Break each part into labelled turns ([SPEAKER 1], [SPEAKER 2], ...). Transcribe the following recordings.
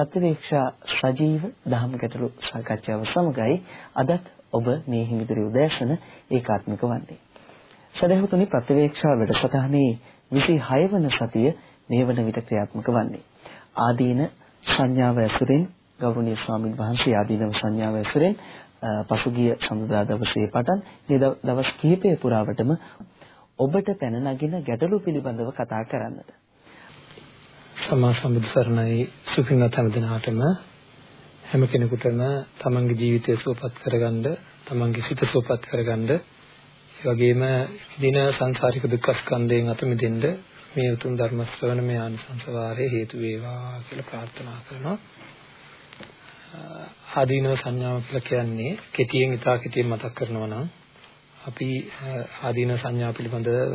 [SPEAKER 1] ප්‍රතිවේක්ෂා සජීව දහම් ගැටළු සාකච්ඡාව සමගයි අදත් ඔබ මේ හිමිදුරි උදෑසන ඒකාත්මික වන්නේ. සදහතුනි ප්‍රතිවේක්ෂා වැඩසටහනේ 26 වන සතිය මේ වන විට ක්‍රියාත්මක වන්නේ. ආදීන සංඥාව ඇසුරෙන් ගෞරවනීය ස්වාමින් වහන්සේ ආදීනව සංඥාව ඇසුරෙන් පසුගිය සඳුදා දවසේ පටන් මේ දවස් කිහිපය පුරාවටම ඔබට පැන නගින ගැටලු පිළිබඳව කතා කරන්නට.
[SPEAKER 2] සම්මා සම්බුදු සරණයි. සුපින්වත් හැම දිනාටම හැම කෙනෙකුටම තමන්ගේ ජීවිතය සුවපත් කරගන්න තමන්ගේ සිත සුවපත් කරගන්න ඒ වගේම දින සංසාරික දුක්ඛ ස්කන්ධයෙන් අත මිදෙන්න මේ උතුම් ධර්ම ශ්‍රවණ මේ ආනිසංස වාරයේ හේතු වේවා කියලා ප්‍රාර්ථනා කරනවා. ආදීනව සංඥාව කියලා කියන්නේ කෙටියෙන් ඉතා කෙටියෙන් මතක් කරනවා නම් අපි ආදීන සංඥා පිළිබඳව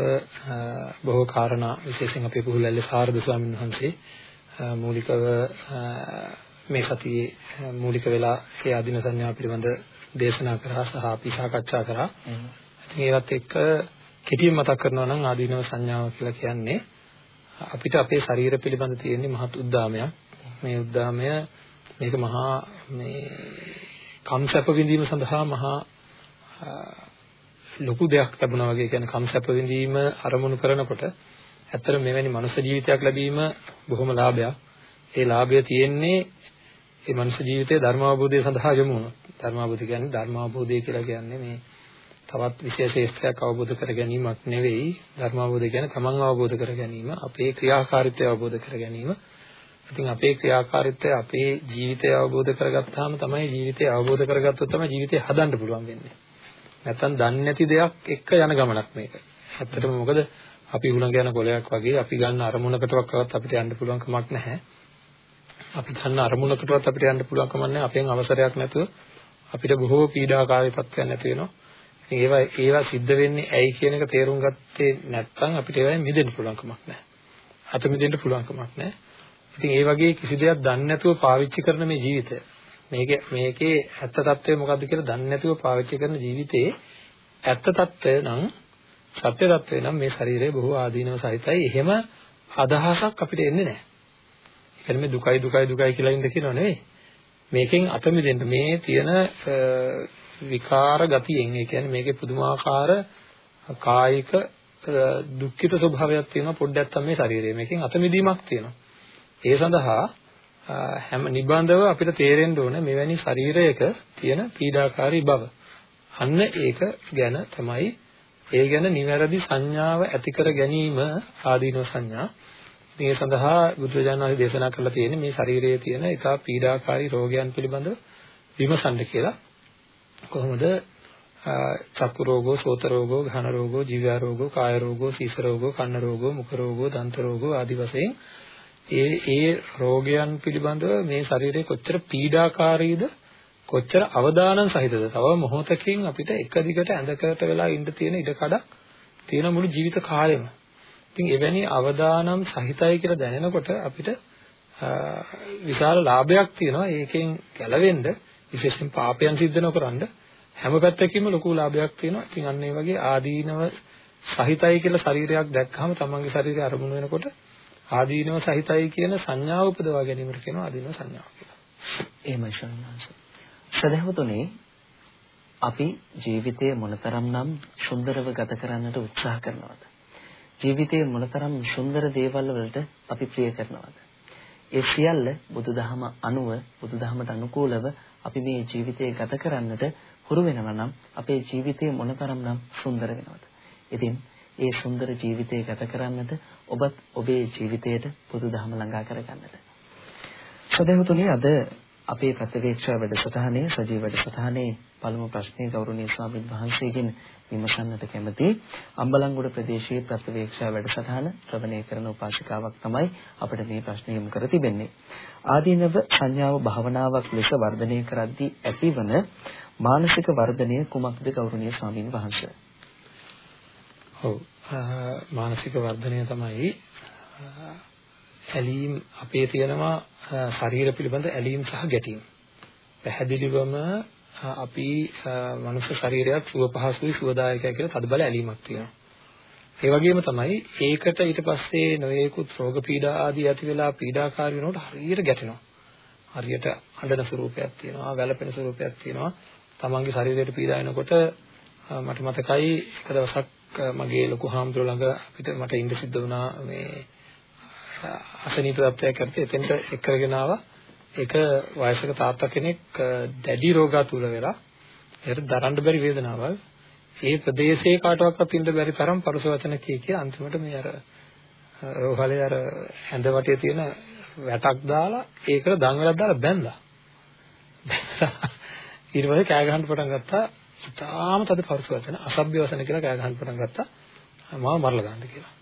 [SPEAKER 2] බොහෝ කාරණා විශේෂයෙන් අපේ පුහුල්ලල්ලේ සාරද ස්වාමීන් වහන්සේ මූලිකව මේ සතියේ මූලික වෙලා ඒ ආදීන සංඥා පිළිබඳ දේශනා කරා සහ අපි සාකච්ඡා කරා. ඉතින් ඒවත් එක්ක කෙටියෙන් මතක් කරනවා නම් ආදීනව සංඥාව කියලා කියන්නේ අපිට අපේ ශරීර පිළිබඳ තියෙන මහත් උද්දාමයක්. මේ උද්දාමය මේක මහා මේ කම්සප විඳීම සඳහා මහා ලොකු දෙයක් ලැබුණා වගේ කියන්නේ කම්සප්ප විඳීම අරමුණු කරනකොට ඇත්තට මෙවැනි මනුෂ්‍ය ජීවිතයක් ලැබීම බොහොම ලාභයක්. ඒ ලාභය තියෙන්නේ මේ මනුෂ්‍ය ජීවිතයේ ධර්ම අවබෝධය සඳහා යොමු වුණොත්. ධර්ම අවබෝධය කියන්නේ ධර්ම අවබෝධය කියලා කියන්නේ මේ තවත් විශේෂ අවබෝධ කර ගැනීමක් නෙවෙයි. ධර්ම අවබෝධය කියන්නේ තමන් අවබෝධ කර ගැනීම, අපේ ක්‍රියාකාරීත්වය අවබෝධ කර ගැනීම. ඉතින් අපේ ක්‍රියාකාරීත්වය අපේ ජීවිතය අවබෝධ කරගත්තාම තමයි ජීවිතය අවබෝධ කරගත්තොත් තමයි ජීවිතය හදන්න පුළුවන් වෙන්නේ. නැත්තම් දන්නේ නැති දෙයක් එක්ක යන ගමනක් මේක. ඇත්තටම මොකද අපි උලඟ යන කොලයක් වගේ අපි ගන්න අරමුණකටවත් අපිට යන්න පුළුවන් කමක් නැහැ. අපි ගන්න අරමුණකටවත් අපිට යන්න පුළුවන් කමක් නැහැ. අපෙන් අවසරයක් නැතුව අපිට බොහෝ පීඩාකාරී තත්ත්වයන් නැති වෙනවා. ඉතින් ඒවා ඒවා සිද්ධ වෙන්නේ ඇයි කියන එක තේරුම් ගත්තේ නැත්නම් අපිට ඒවායින් මිදෙන්න පුළුවන් කමක් නැහැ. අත මිදෙන්න පුළුවන් කමක් නැහැ. ඉතින් ඒ වගේ කිසි දෙයක් දන්නේ නැතුව පාවිච්චි කරන මේ ජීවිතය මේක මේකේ ඇත්ත తත්වය මොකද්ද කියලා දන්නේ නැතුව පාවිච්චි කරන ජීවිතේ ඇත්ත తත්වය නම් සත්‍ය తත්වය නම් මේ ශරීරය බොහෝ ආදීනව සහිතයි. එහෙම අදහසක් අපිට එන්නේ නැහැ. ඒ කියන්නේ දුකයි දුකයි දුකයි කියලා ඉඳ කියනව නෙවෙයි. මේකෙන් අත මිදෙන්න මේ තියෙන විකාර ගතියෙන් ඒ කියන්නේ මේකේ පුදුමාකාර කායික දුක්ඛිත ස්වභාවයක් තියෙනවා පොඩ්ඩක් තමයි මේ ශරීරයේ මේකෙන් අත මිදීමක් තියෙනවා. ඒ සඳහා හැම නිබඳව අපිට තේරෙන්න ඕන මෙවැනි ශරීරයක තියෙන පීඩාකාරී බව. අන්න ඒක ගැන තමයි ඒ ගැන නිවැරදි සංඥාව ඇති කර ගැනීම ආදීනව සංඥා. මේ සඳහා බුදුරජාණන් වහන්සේ දේශනා කරලා තියෙන්නේ මේ ශරීරයේ තියෙන එක පීඩාකාරී රෝගයන් පිළිබඳව විමසන්න කියලා. කොහොමද චක්කු රෝගෝ, සෝත රෝගෝ, ඝන රෝගෝ, ජීව රෝගෝ, කාය රෝගෝ, සීස රෝගෝ, කන්න රෝගෝ, මුඛ රෝගෝ, දන්ත රෝගෝ ආදී වශයෙන් ඒ ඒ රෝගයන් පිළිබඳව මේ ශරීරය කොච්චර පීඩාකාරීද? කොච්චර අවදානම් සහිතද? තව මොහොතකින් අපිට එක දිගට ඇඳකට වෙලා ඉන්න තියෙන ඉඩ කඩක් තියෙන මුළු ජීවිත කාලෙම. ඉතින් එවැනි අවදානම් සහිතයි කියලා දැනෙනකොට අපිට විශාල ලාභයක් තියෙනවා. ඒකෙන් ගැලවෙන්න විශේෂයෙන් පාපයන් සිද්ධ නොකරනද හැම පැත්තකින්ම ලොකු ලාභයක් තියෙනවා. ඉතින් අන්න ඒ වගේ ආදීනව සහිතයි කියලා ශරීරයක් දැක්කම තමන්ගේ ශරීරය අරමුණු වෙනකොට ආදීනව සහිතයි කියන සංඥාව උපදවා ගැනීමට කියනවා ආදීනව සංඥාව කියලා.
[SPEAKER 1] එහෙමයි සන්නාස. සදහවතුනේ අපි ජීවිතය මොනතරම්නම් සුන්දරව ගත කරන්නට උත්සාහ කරනවද? ජීවිතයේ මොනතරම් සුන්දර දේවල් වලට අපි ප්‍රිය කරනවද? ඒ සියල්ල බුදුදහම අනුව බුදුදහමට අනුකූලව අපි මේ ජීවිතය ගත කරන්නට හුරු වෙනවා නම් අපේ ජීවිතය මොනතරම්නම් සුන්දර වෙනවද? ඉතින් ඒ සුන්දර ජීවිතය ගත කරන්නට ඔබත් ඔබේ ජීවිතයට බුදුදහම ළඟා කරගන්නට. සදහතුනි අද අපේ ප්‍රතිවේක්ෂා වැඩසටහනේ සජීව වැඩසටහනේ පළමු ප්‍රශ්නේ ගෞරවනීය ස්වාමීන් වහන්සේගෙන් විමසන්නට කැමති අම්බලන්ගොඩ ප්‍රදේශයේ ප්‍රතිවේක්ෂා වැඩසටහන ශ්‍රවණය කරන උපාසිකාවක් තමයි අපිට මේ ප්‍රශ්නේ යොමු කර තිබෙන්නේ. ආදීනව සංඥාව භාවනාවක් ලෙස වර්ධනය කරද්දී ඇතිවන මානසික වර්ධනය කුමක්ද ගෞරවනීය ස්වාමීන් වහන්සේ?
[SPEAKER 2] ඔව් මානසික වර්ධනය තමයි ඇලීම් අපේ තියෙනවා ශරීර පිළිබඳ ඇලීම් සහ ගැටීම්. පැහැදිලිවම අපි මනුෂ්‍ය ශරීරයක් සුව පහසුයි සුවදායකයි කියලා තදබල ඇලීමක් තියෙනවා. ඒ වගේම තමයි ඒකට ඊට පස්සේ නොයේකුත් රෝග පීඩා ආදී ඇති වෙලා පීඩාකාරී වෙනකොට හරියට ගැටෙනවා. හරියට අඬන ස්වරූපයක් තියෙනවා, වැළපෙන ස්වරූපයක් තියෙනවා. තමන්ගේ ශරීරයට පීඩා වෙනකොට මට මතකයි එක දවසක් මගේ ලොකු හාමුදුරුවෝ ළඟ අපිට මට ඉඳ සිද්ධ වුණා මේ අසනීප තත්ත්වයක් ඇත්තේ එතෙන්ට එක්කගෙන ආවා. ඒක වයසක තාත්තා කෙනෙක් දැඩි රෝගාතුල වෙලා ඒකට දරන්න බැරි වේදනාවල් ඒ ප්‍රදේශයේ කාටවත් ඉන්න බැරි තරම් පරුස වචන කිය කිය අන්තිමට මේ අර රෝහලේ අර ඇඳ වටේ තියෙන වැටක් දාලා ඒකට දන් වෙලක් දාලා බැන්දා. ඊට පස්සේ කෑ ගහන්න පටන් ගත්තා. ඉතාලම තද පරුස වචන අසභ්‍ය වචන කියලා කෑ ගහන්න පටන් ගත්තා. මාව මරලා දාන්න කියලා.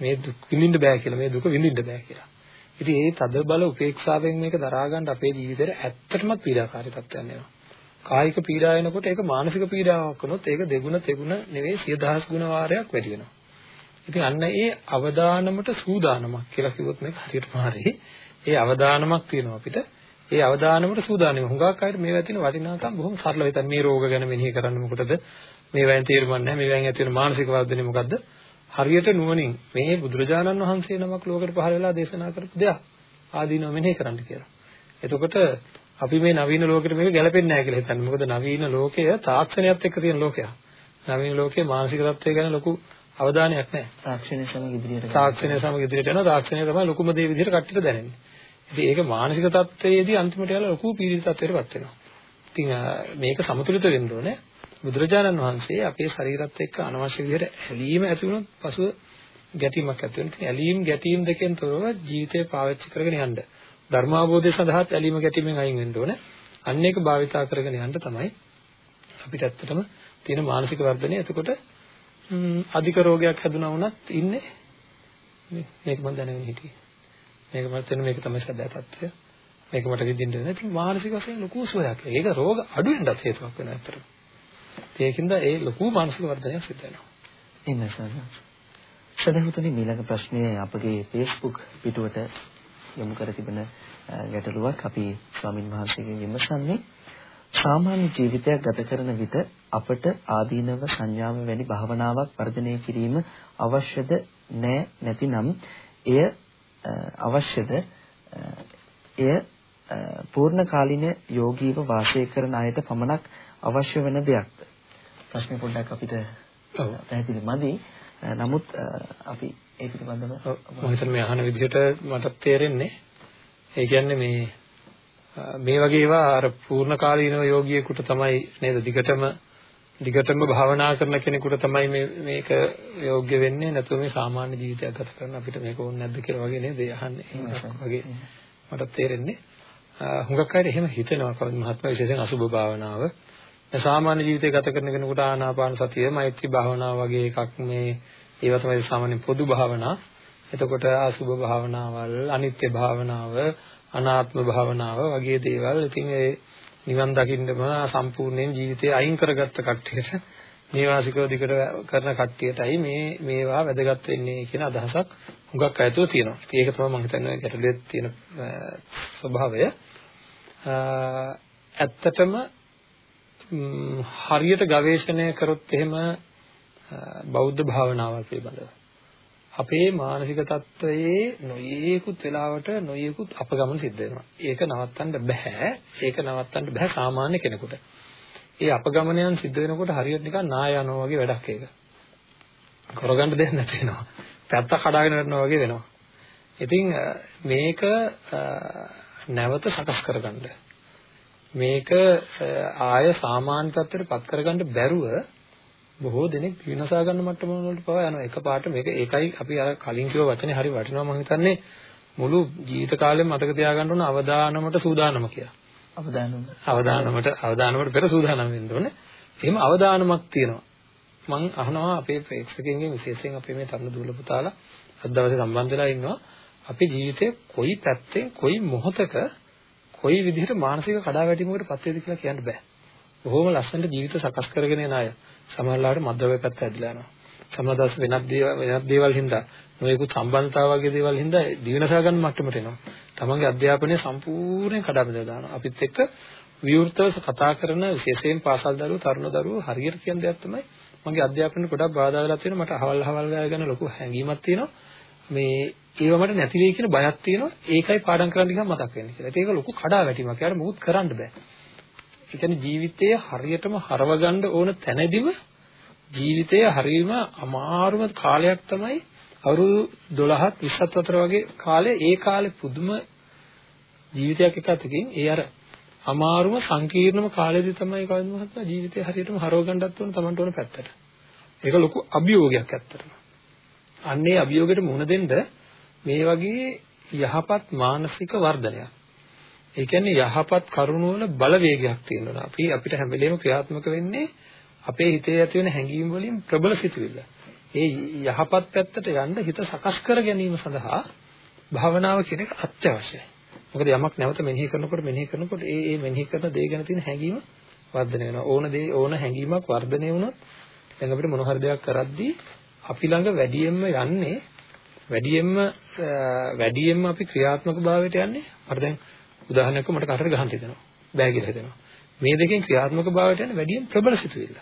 [SPEAKER 2] මේ දුක් විඳින්න බෑ කියලා මේ දුක විඳින්න බෑ කියලා. ඉතින් ඒ තද බල උපේක්ෂාවෙන් මේක දරා ගන්න අපේ ජීවිතේට ඇත්තටම පීඩාකාරී තත්ත්වයක් එනවා. කායික පීඩා එනකොට ඒක මානසික පීඩාවක් වුණොත් ඒක දෙගුණ තෙගුණ නෙවෙයි සිය දහස් ගුණ වාරයක් වැඩි වෙනවා. ඉතින් අන්න ඒ අවදානමට සූදානමක් කියලා කිව්වොත් මේක හරියටම හරි. ඒ අවදානමක් තියෙනවා අපිට. ඒ අවදානමට සූදානම්. හුඟක් අයට මේවා තියෙන වටිනාකම් බොහොම සරල වෙතන මේ රෝග ගැන මෙනෙහි කරන්න මොකටද? මේවෙන් තේරුම් නැහැ. මේවෙන් ඇති වෙන මානසික වර්ධනය මොකද්ද? හරියට නුවණින් මේ බුදුරජාණන් වහන්සේ නමක් ලෝකෙට පහළ වෙලා දේශනා කරපු දෙයක් ආදීනව මෙනෙහි කරන්න කියලා. එතකොට අපි මේ නවීන ලෝකෙට මේක ගැලපෙන්නේ නැහැ කියලා හිතන්නේ. මොකද නවීන ලෝකය තාක්ෂණයත් එක්ක තියෙන ලෝකයක්. නවීන ලෝකයේ මානසික තත්ත්වය ගැන ලොකු අවධානයක් නැහැ.
[SPEAKER 1] තාක්ෂණය සමග ඉදිරියට
[SPEAKER 2] තාක්ෂණය සමග ඉදිරියට යනවා. තාක්ෂණය තමයි ලොකුම දේ විදිහට කට්ටියට දැනෙන්නේ. ඉතින් ඒක මානසික තත්ත්වයේදී අන්තිමට යලා ලොකු පීඩිත තත්ත්වයකටපත් වෙනවා. ඉතින් මේක සමතුලිත වෙන්න ඕනේ. බුදුරජාණන් වහන්සේ අපේ ශරීරත් එක්ක අනවශ්‍ය විදිහට ඇලීම ඇති වුණොත් පසුව ගැටීමක් ඇති වෙනවා. ඉතින් ඇලීම් ගැටීම් දෙකෙන් තොරව ජීවිතය පාවිච්චි කරගෙන යන්න. ධර්මාභෝධය සඳහාත් ඇලීම ගැටීමෙන් අයින් වෙන්න ඕනේ. අන්න ඒක භාවිතා කරගෙන යන්න තමයි අපිට ඇත්තටම තියෙන මානසික වර්ධනය. එතකොට අධික රෝගයක් හැදුනා වුණත් ඉන්නේ මේක මම දැනගෙන හිටියේ. මේක මට තේරෙන මේක තමයි සැබෑ තත්ත්වය. මේක මට විඳින්න වෙන. ඉතින් මානසික වශයෙන් ලොකු සුවයක්. ඒක රෝග අඩු වෙන්නත් හේතුවක් වෙනවා ඇත්තටම. ඒකින්ද ඒ ලොකු මානසික වර්ධනයක් සිද්ධ වෙනවා.
[SPEAKER 1] එහෙමයි සර්. සදහතුනි ඊළඟ ප්‍රශ්නය අපගේ Facebook පිටුවට යොමු කර තිබෙන ගැටලුවක් අපි ස්වාමින් වහන්සේගෙන් විමසන්නේ සාමාන්‍ය ජීවිතයක් ගත කරන විට අපට ආදීනව සංඥාව වැනි භාවනාවක් වර්ධනය කිරීම අවශ්‍යද නැ නැතිනම් එය අවශ්‍යද? එය පූර්ණ කාලින යෝගීව වාසය කරන අයට පමණක් අවශ්‍ය වෙන දෙයක්ද? ප්‍රශ්නේ පොඩ්ඩක් අපිට පැහැදිලි මදි. නමුත් අපි ඒ පිළිබඳව
[SPEAKER 2] මම හිතන්නේ මේ අහන විදිහට මට තේරෙන්නේ. ඒ කියන්නේ මේ මේ වගේ ඒවා අර පූර්ණ කාලීනව යෝගියෙකුට තමයි නේද? දිගටම දිගටම භාවනා කරන කෙනෙකුට තමයි මේ මේක යෝග්‍ය වෙන්නේ නැතුව මේ සාමාන්‍ය ජීවිතයක් ගත කරන අපිට මේක ඕනේ නැද්ද කියලා වගේ නේද? අහන්නේ. වගේ මට තේරෙන්නේ. හුඟක් අය එහෙම හිතනවා. කවුරුත් මහත්ම විශේෂයෙන් අසුභ භාවනාව. සාමාන්‍ය ජීවිතය ගත කරන කෙනෙකුට ආනාපාන සතිය මෛත්‍රී භාවනාව වගේ එකක් මේ ඒවා තමයි සාමාන්‍ය පොදු භාවනා. එතකොට අසුභ භාවනාවල්, අනිත්‍ය භාවනාව, අනාත්ම භාවනාව වගේ දේවල්. ඉතින් ඒ නිවන් දකින්නම සම්පූර්ණයෙන් ජීවිතේ අයින් කරගත්ත කට්ටියට නේවාසිකව දිකට කරන කට්ටියටයි මේ මේවා වැදගත් වෙන්නේ කියන අදහසක් හුඟක් අයතුව තියෙනවා. ඒක තමයි මම හිතන්නේ ගැටලුවේ තියෙන ස්වභාවය. ඇත්තටම හරියට ගවේෂණය කරොත් එහෙම බෞද්ධ භාවනාවල් පිළිබඳව අපේ මානසික තත්වයේ නොයේකුත් වෙලාවට නොයේකුත් අපගමන සිද්ධ වෙනවා. ඒක නවත්තන්න බෑ. ඒක නවත්තන්න බෑ සාමාන්‍ය කෙනෙකුට. ඒ අපගමනයන් සිද්ධ වෙනකොට හරියට නිකන් නාය යනවා වගේ වැඩක් ඒක. කරගන්න දෙයක් නැති වෙනවා. පැත්ත කඩාගෙන යනවා වගේ වෙනවා. ඉතින් මේක නැවත සකස් කරගන්න. මේක ආය සාමාන්‍ය තත්ත්වයට පත් කරගන්න බැරුව බොහෝ දෙනෙක් විනාශා ගන්න මට්ටම වලට පවා යනවා. එකපාරට මේක ඒකයි අපි අර කලින් කිව්ව වචනේ හරි වටිනවා මම හිතන්නේ මුළු ජීවිත කාලෙම මතක තියාගන්න ඕන අවදානමට සූදානම කියලා.
[SPEAKER 1] අවදානම.
[SPEAKER 2] අවදානමට අවදානමට පෙර සූදානම් වෙන්න ඕනේ. එහෙම අවදානමක් තියෙනවා. මම අහනවා අපේ ප්‍රේක්ෂකයන්ගෙන් විශේෂයෙන් අපේ මේ තරුණ දුවල පුතාලා අද දවසේ සම්බන්ධ වෙලා ඉන්නවා. අපේ ජීවිතේ කොයි පැත්තෙන් කොයි මොහොතක කොයි විදිහට මානසික කඩාවැටීමකට පත් වේද කියලා කියන්න බෑ. බොහොම ලස්සනට ජීවිත සකස් කරගෙන යන අය. සමහරවිට මද්ද්‍රව්‍ය පැත්ත ඇදලා යනවා. සමහරවිට වෙනත් දේවල් වෙනත් දේවල් හින්දා නොයෙකුත් සම්බන්ධතාව වගේ දේවල් හින්දා දිවිනසා ගන්න මට්ටමට එනවා. තමන්ගේ අධ්‍යාපනය සම්පූර්ණයෙන් කඩාබිඳලා දානවා. අපිත් එක්ක විවෘතව කතා කරන විශේෂයෙන් පාසල් දරුවෝ තරුණ දරුවෝ හරියට කියන දෙයක් තමයි මගේ අධ්‍යාපනයේ ගොඩක් බාධා වෙලා තියෙනවා. මට අහවල් අහවල් ගාය ගැන ලොකු හැඟීමක් තියෙනවා. මේ ඒව මට නැති වෙයි කියන බයක් තියෙනවා. ඒකයි පාඩම් කරන්න ගියාම මතක් වෙන්නේ කියලා. ඒක ලොකු කඩාවැටීමක්. යාර මොකුත් කරන්න බෑ. ඒ කියන්නේ ජීවිතය හරියටම හරව ගන්න ඕන තැනදීම ජීවිතය හරීම අමාරුම කාලයක් තමයි අවුරුදු 12ත් 20ත් අතර වගේ කාලේ ඒ කාලේ පුදුම ජීවිතයක් එක අතකින් ඒ අර අමාරුම සංකීර්ණම කාලෙදි තමයි කවිඳ මහත්මයා ජීවිතය හරියටම හරව ගන්නත් ඕන Tamanට ඕන පැත්තට. ඒක ලොකු අභියෝගයක් ඇත්තටම. අන්නේ අභියෝගයට මුහුණ දෙන්න මේ වගේ යහපත් මානසික වර්ධනයක්. ඒ කියන්නේ යහපත් කරුණු වල බලවේගයක් තියෙනවා. අපි අපිට හැම වෙලේම ක්‍රියාත්මක වෙන්නේ අපේ හිතේ ඇති වෙන හැඟීම් වලින් ප්‍රබල සිතුවිල්ල. ඒ යහපත් පැත්තට යන්න හිත සකස් කර ගැනීම සඳහා භාවනාව කියන එක අත්‍යවශ්‍යයි. මොකද යමක් නැවත මෙනෙහි කරනකොට මෙනෙහි කරනකොට ඒ ඒ මෙනෙහි කරන දේ ගැන තියෙන හැඟීම වර්ධනය වෙනවා. ඕන දේ ඕන හැඟීමක් වර්ධනය වුණොත් දැන් අපිට මොන හරි දෙයක් කරද්දී අපි ළඟ වැඩියෙන්ම යන්නේ වැඩියෙන්ම වැඩියෙන්ම අපි ක්‍රියාත්මක භාවයට යන්නේ මට දැන් උදාහරණයක් මට කාටට ගහන්න හිතෙනවා. බෑ කියලා හිතෙනවා. මේ දෙකෙන් ක්‍රියාත්මක භාවයට යන්නේ වැඩියෙන් ප්‍රබල සිතුවිල්ල.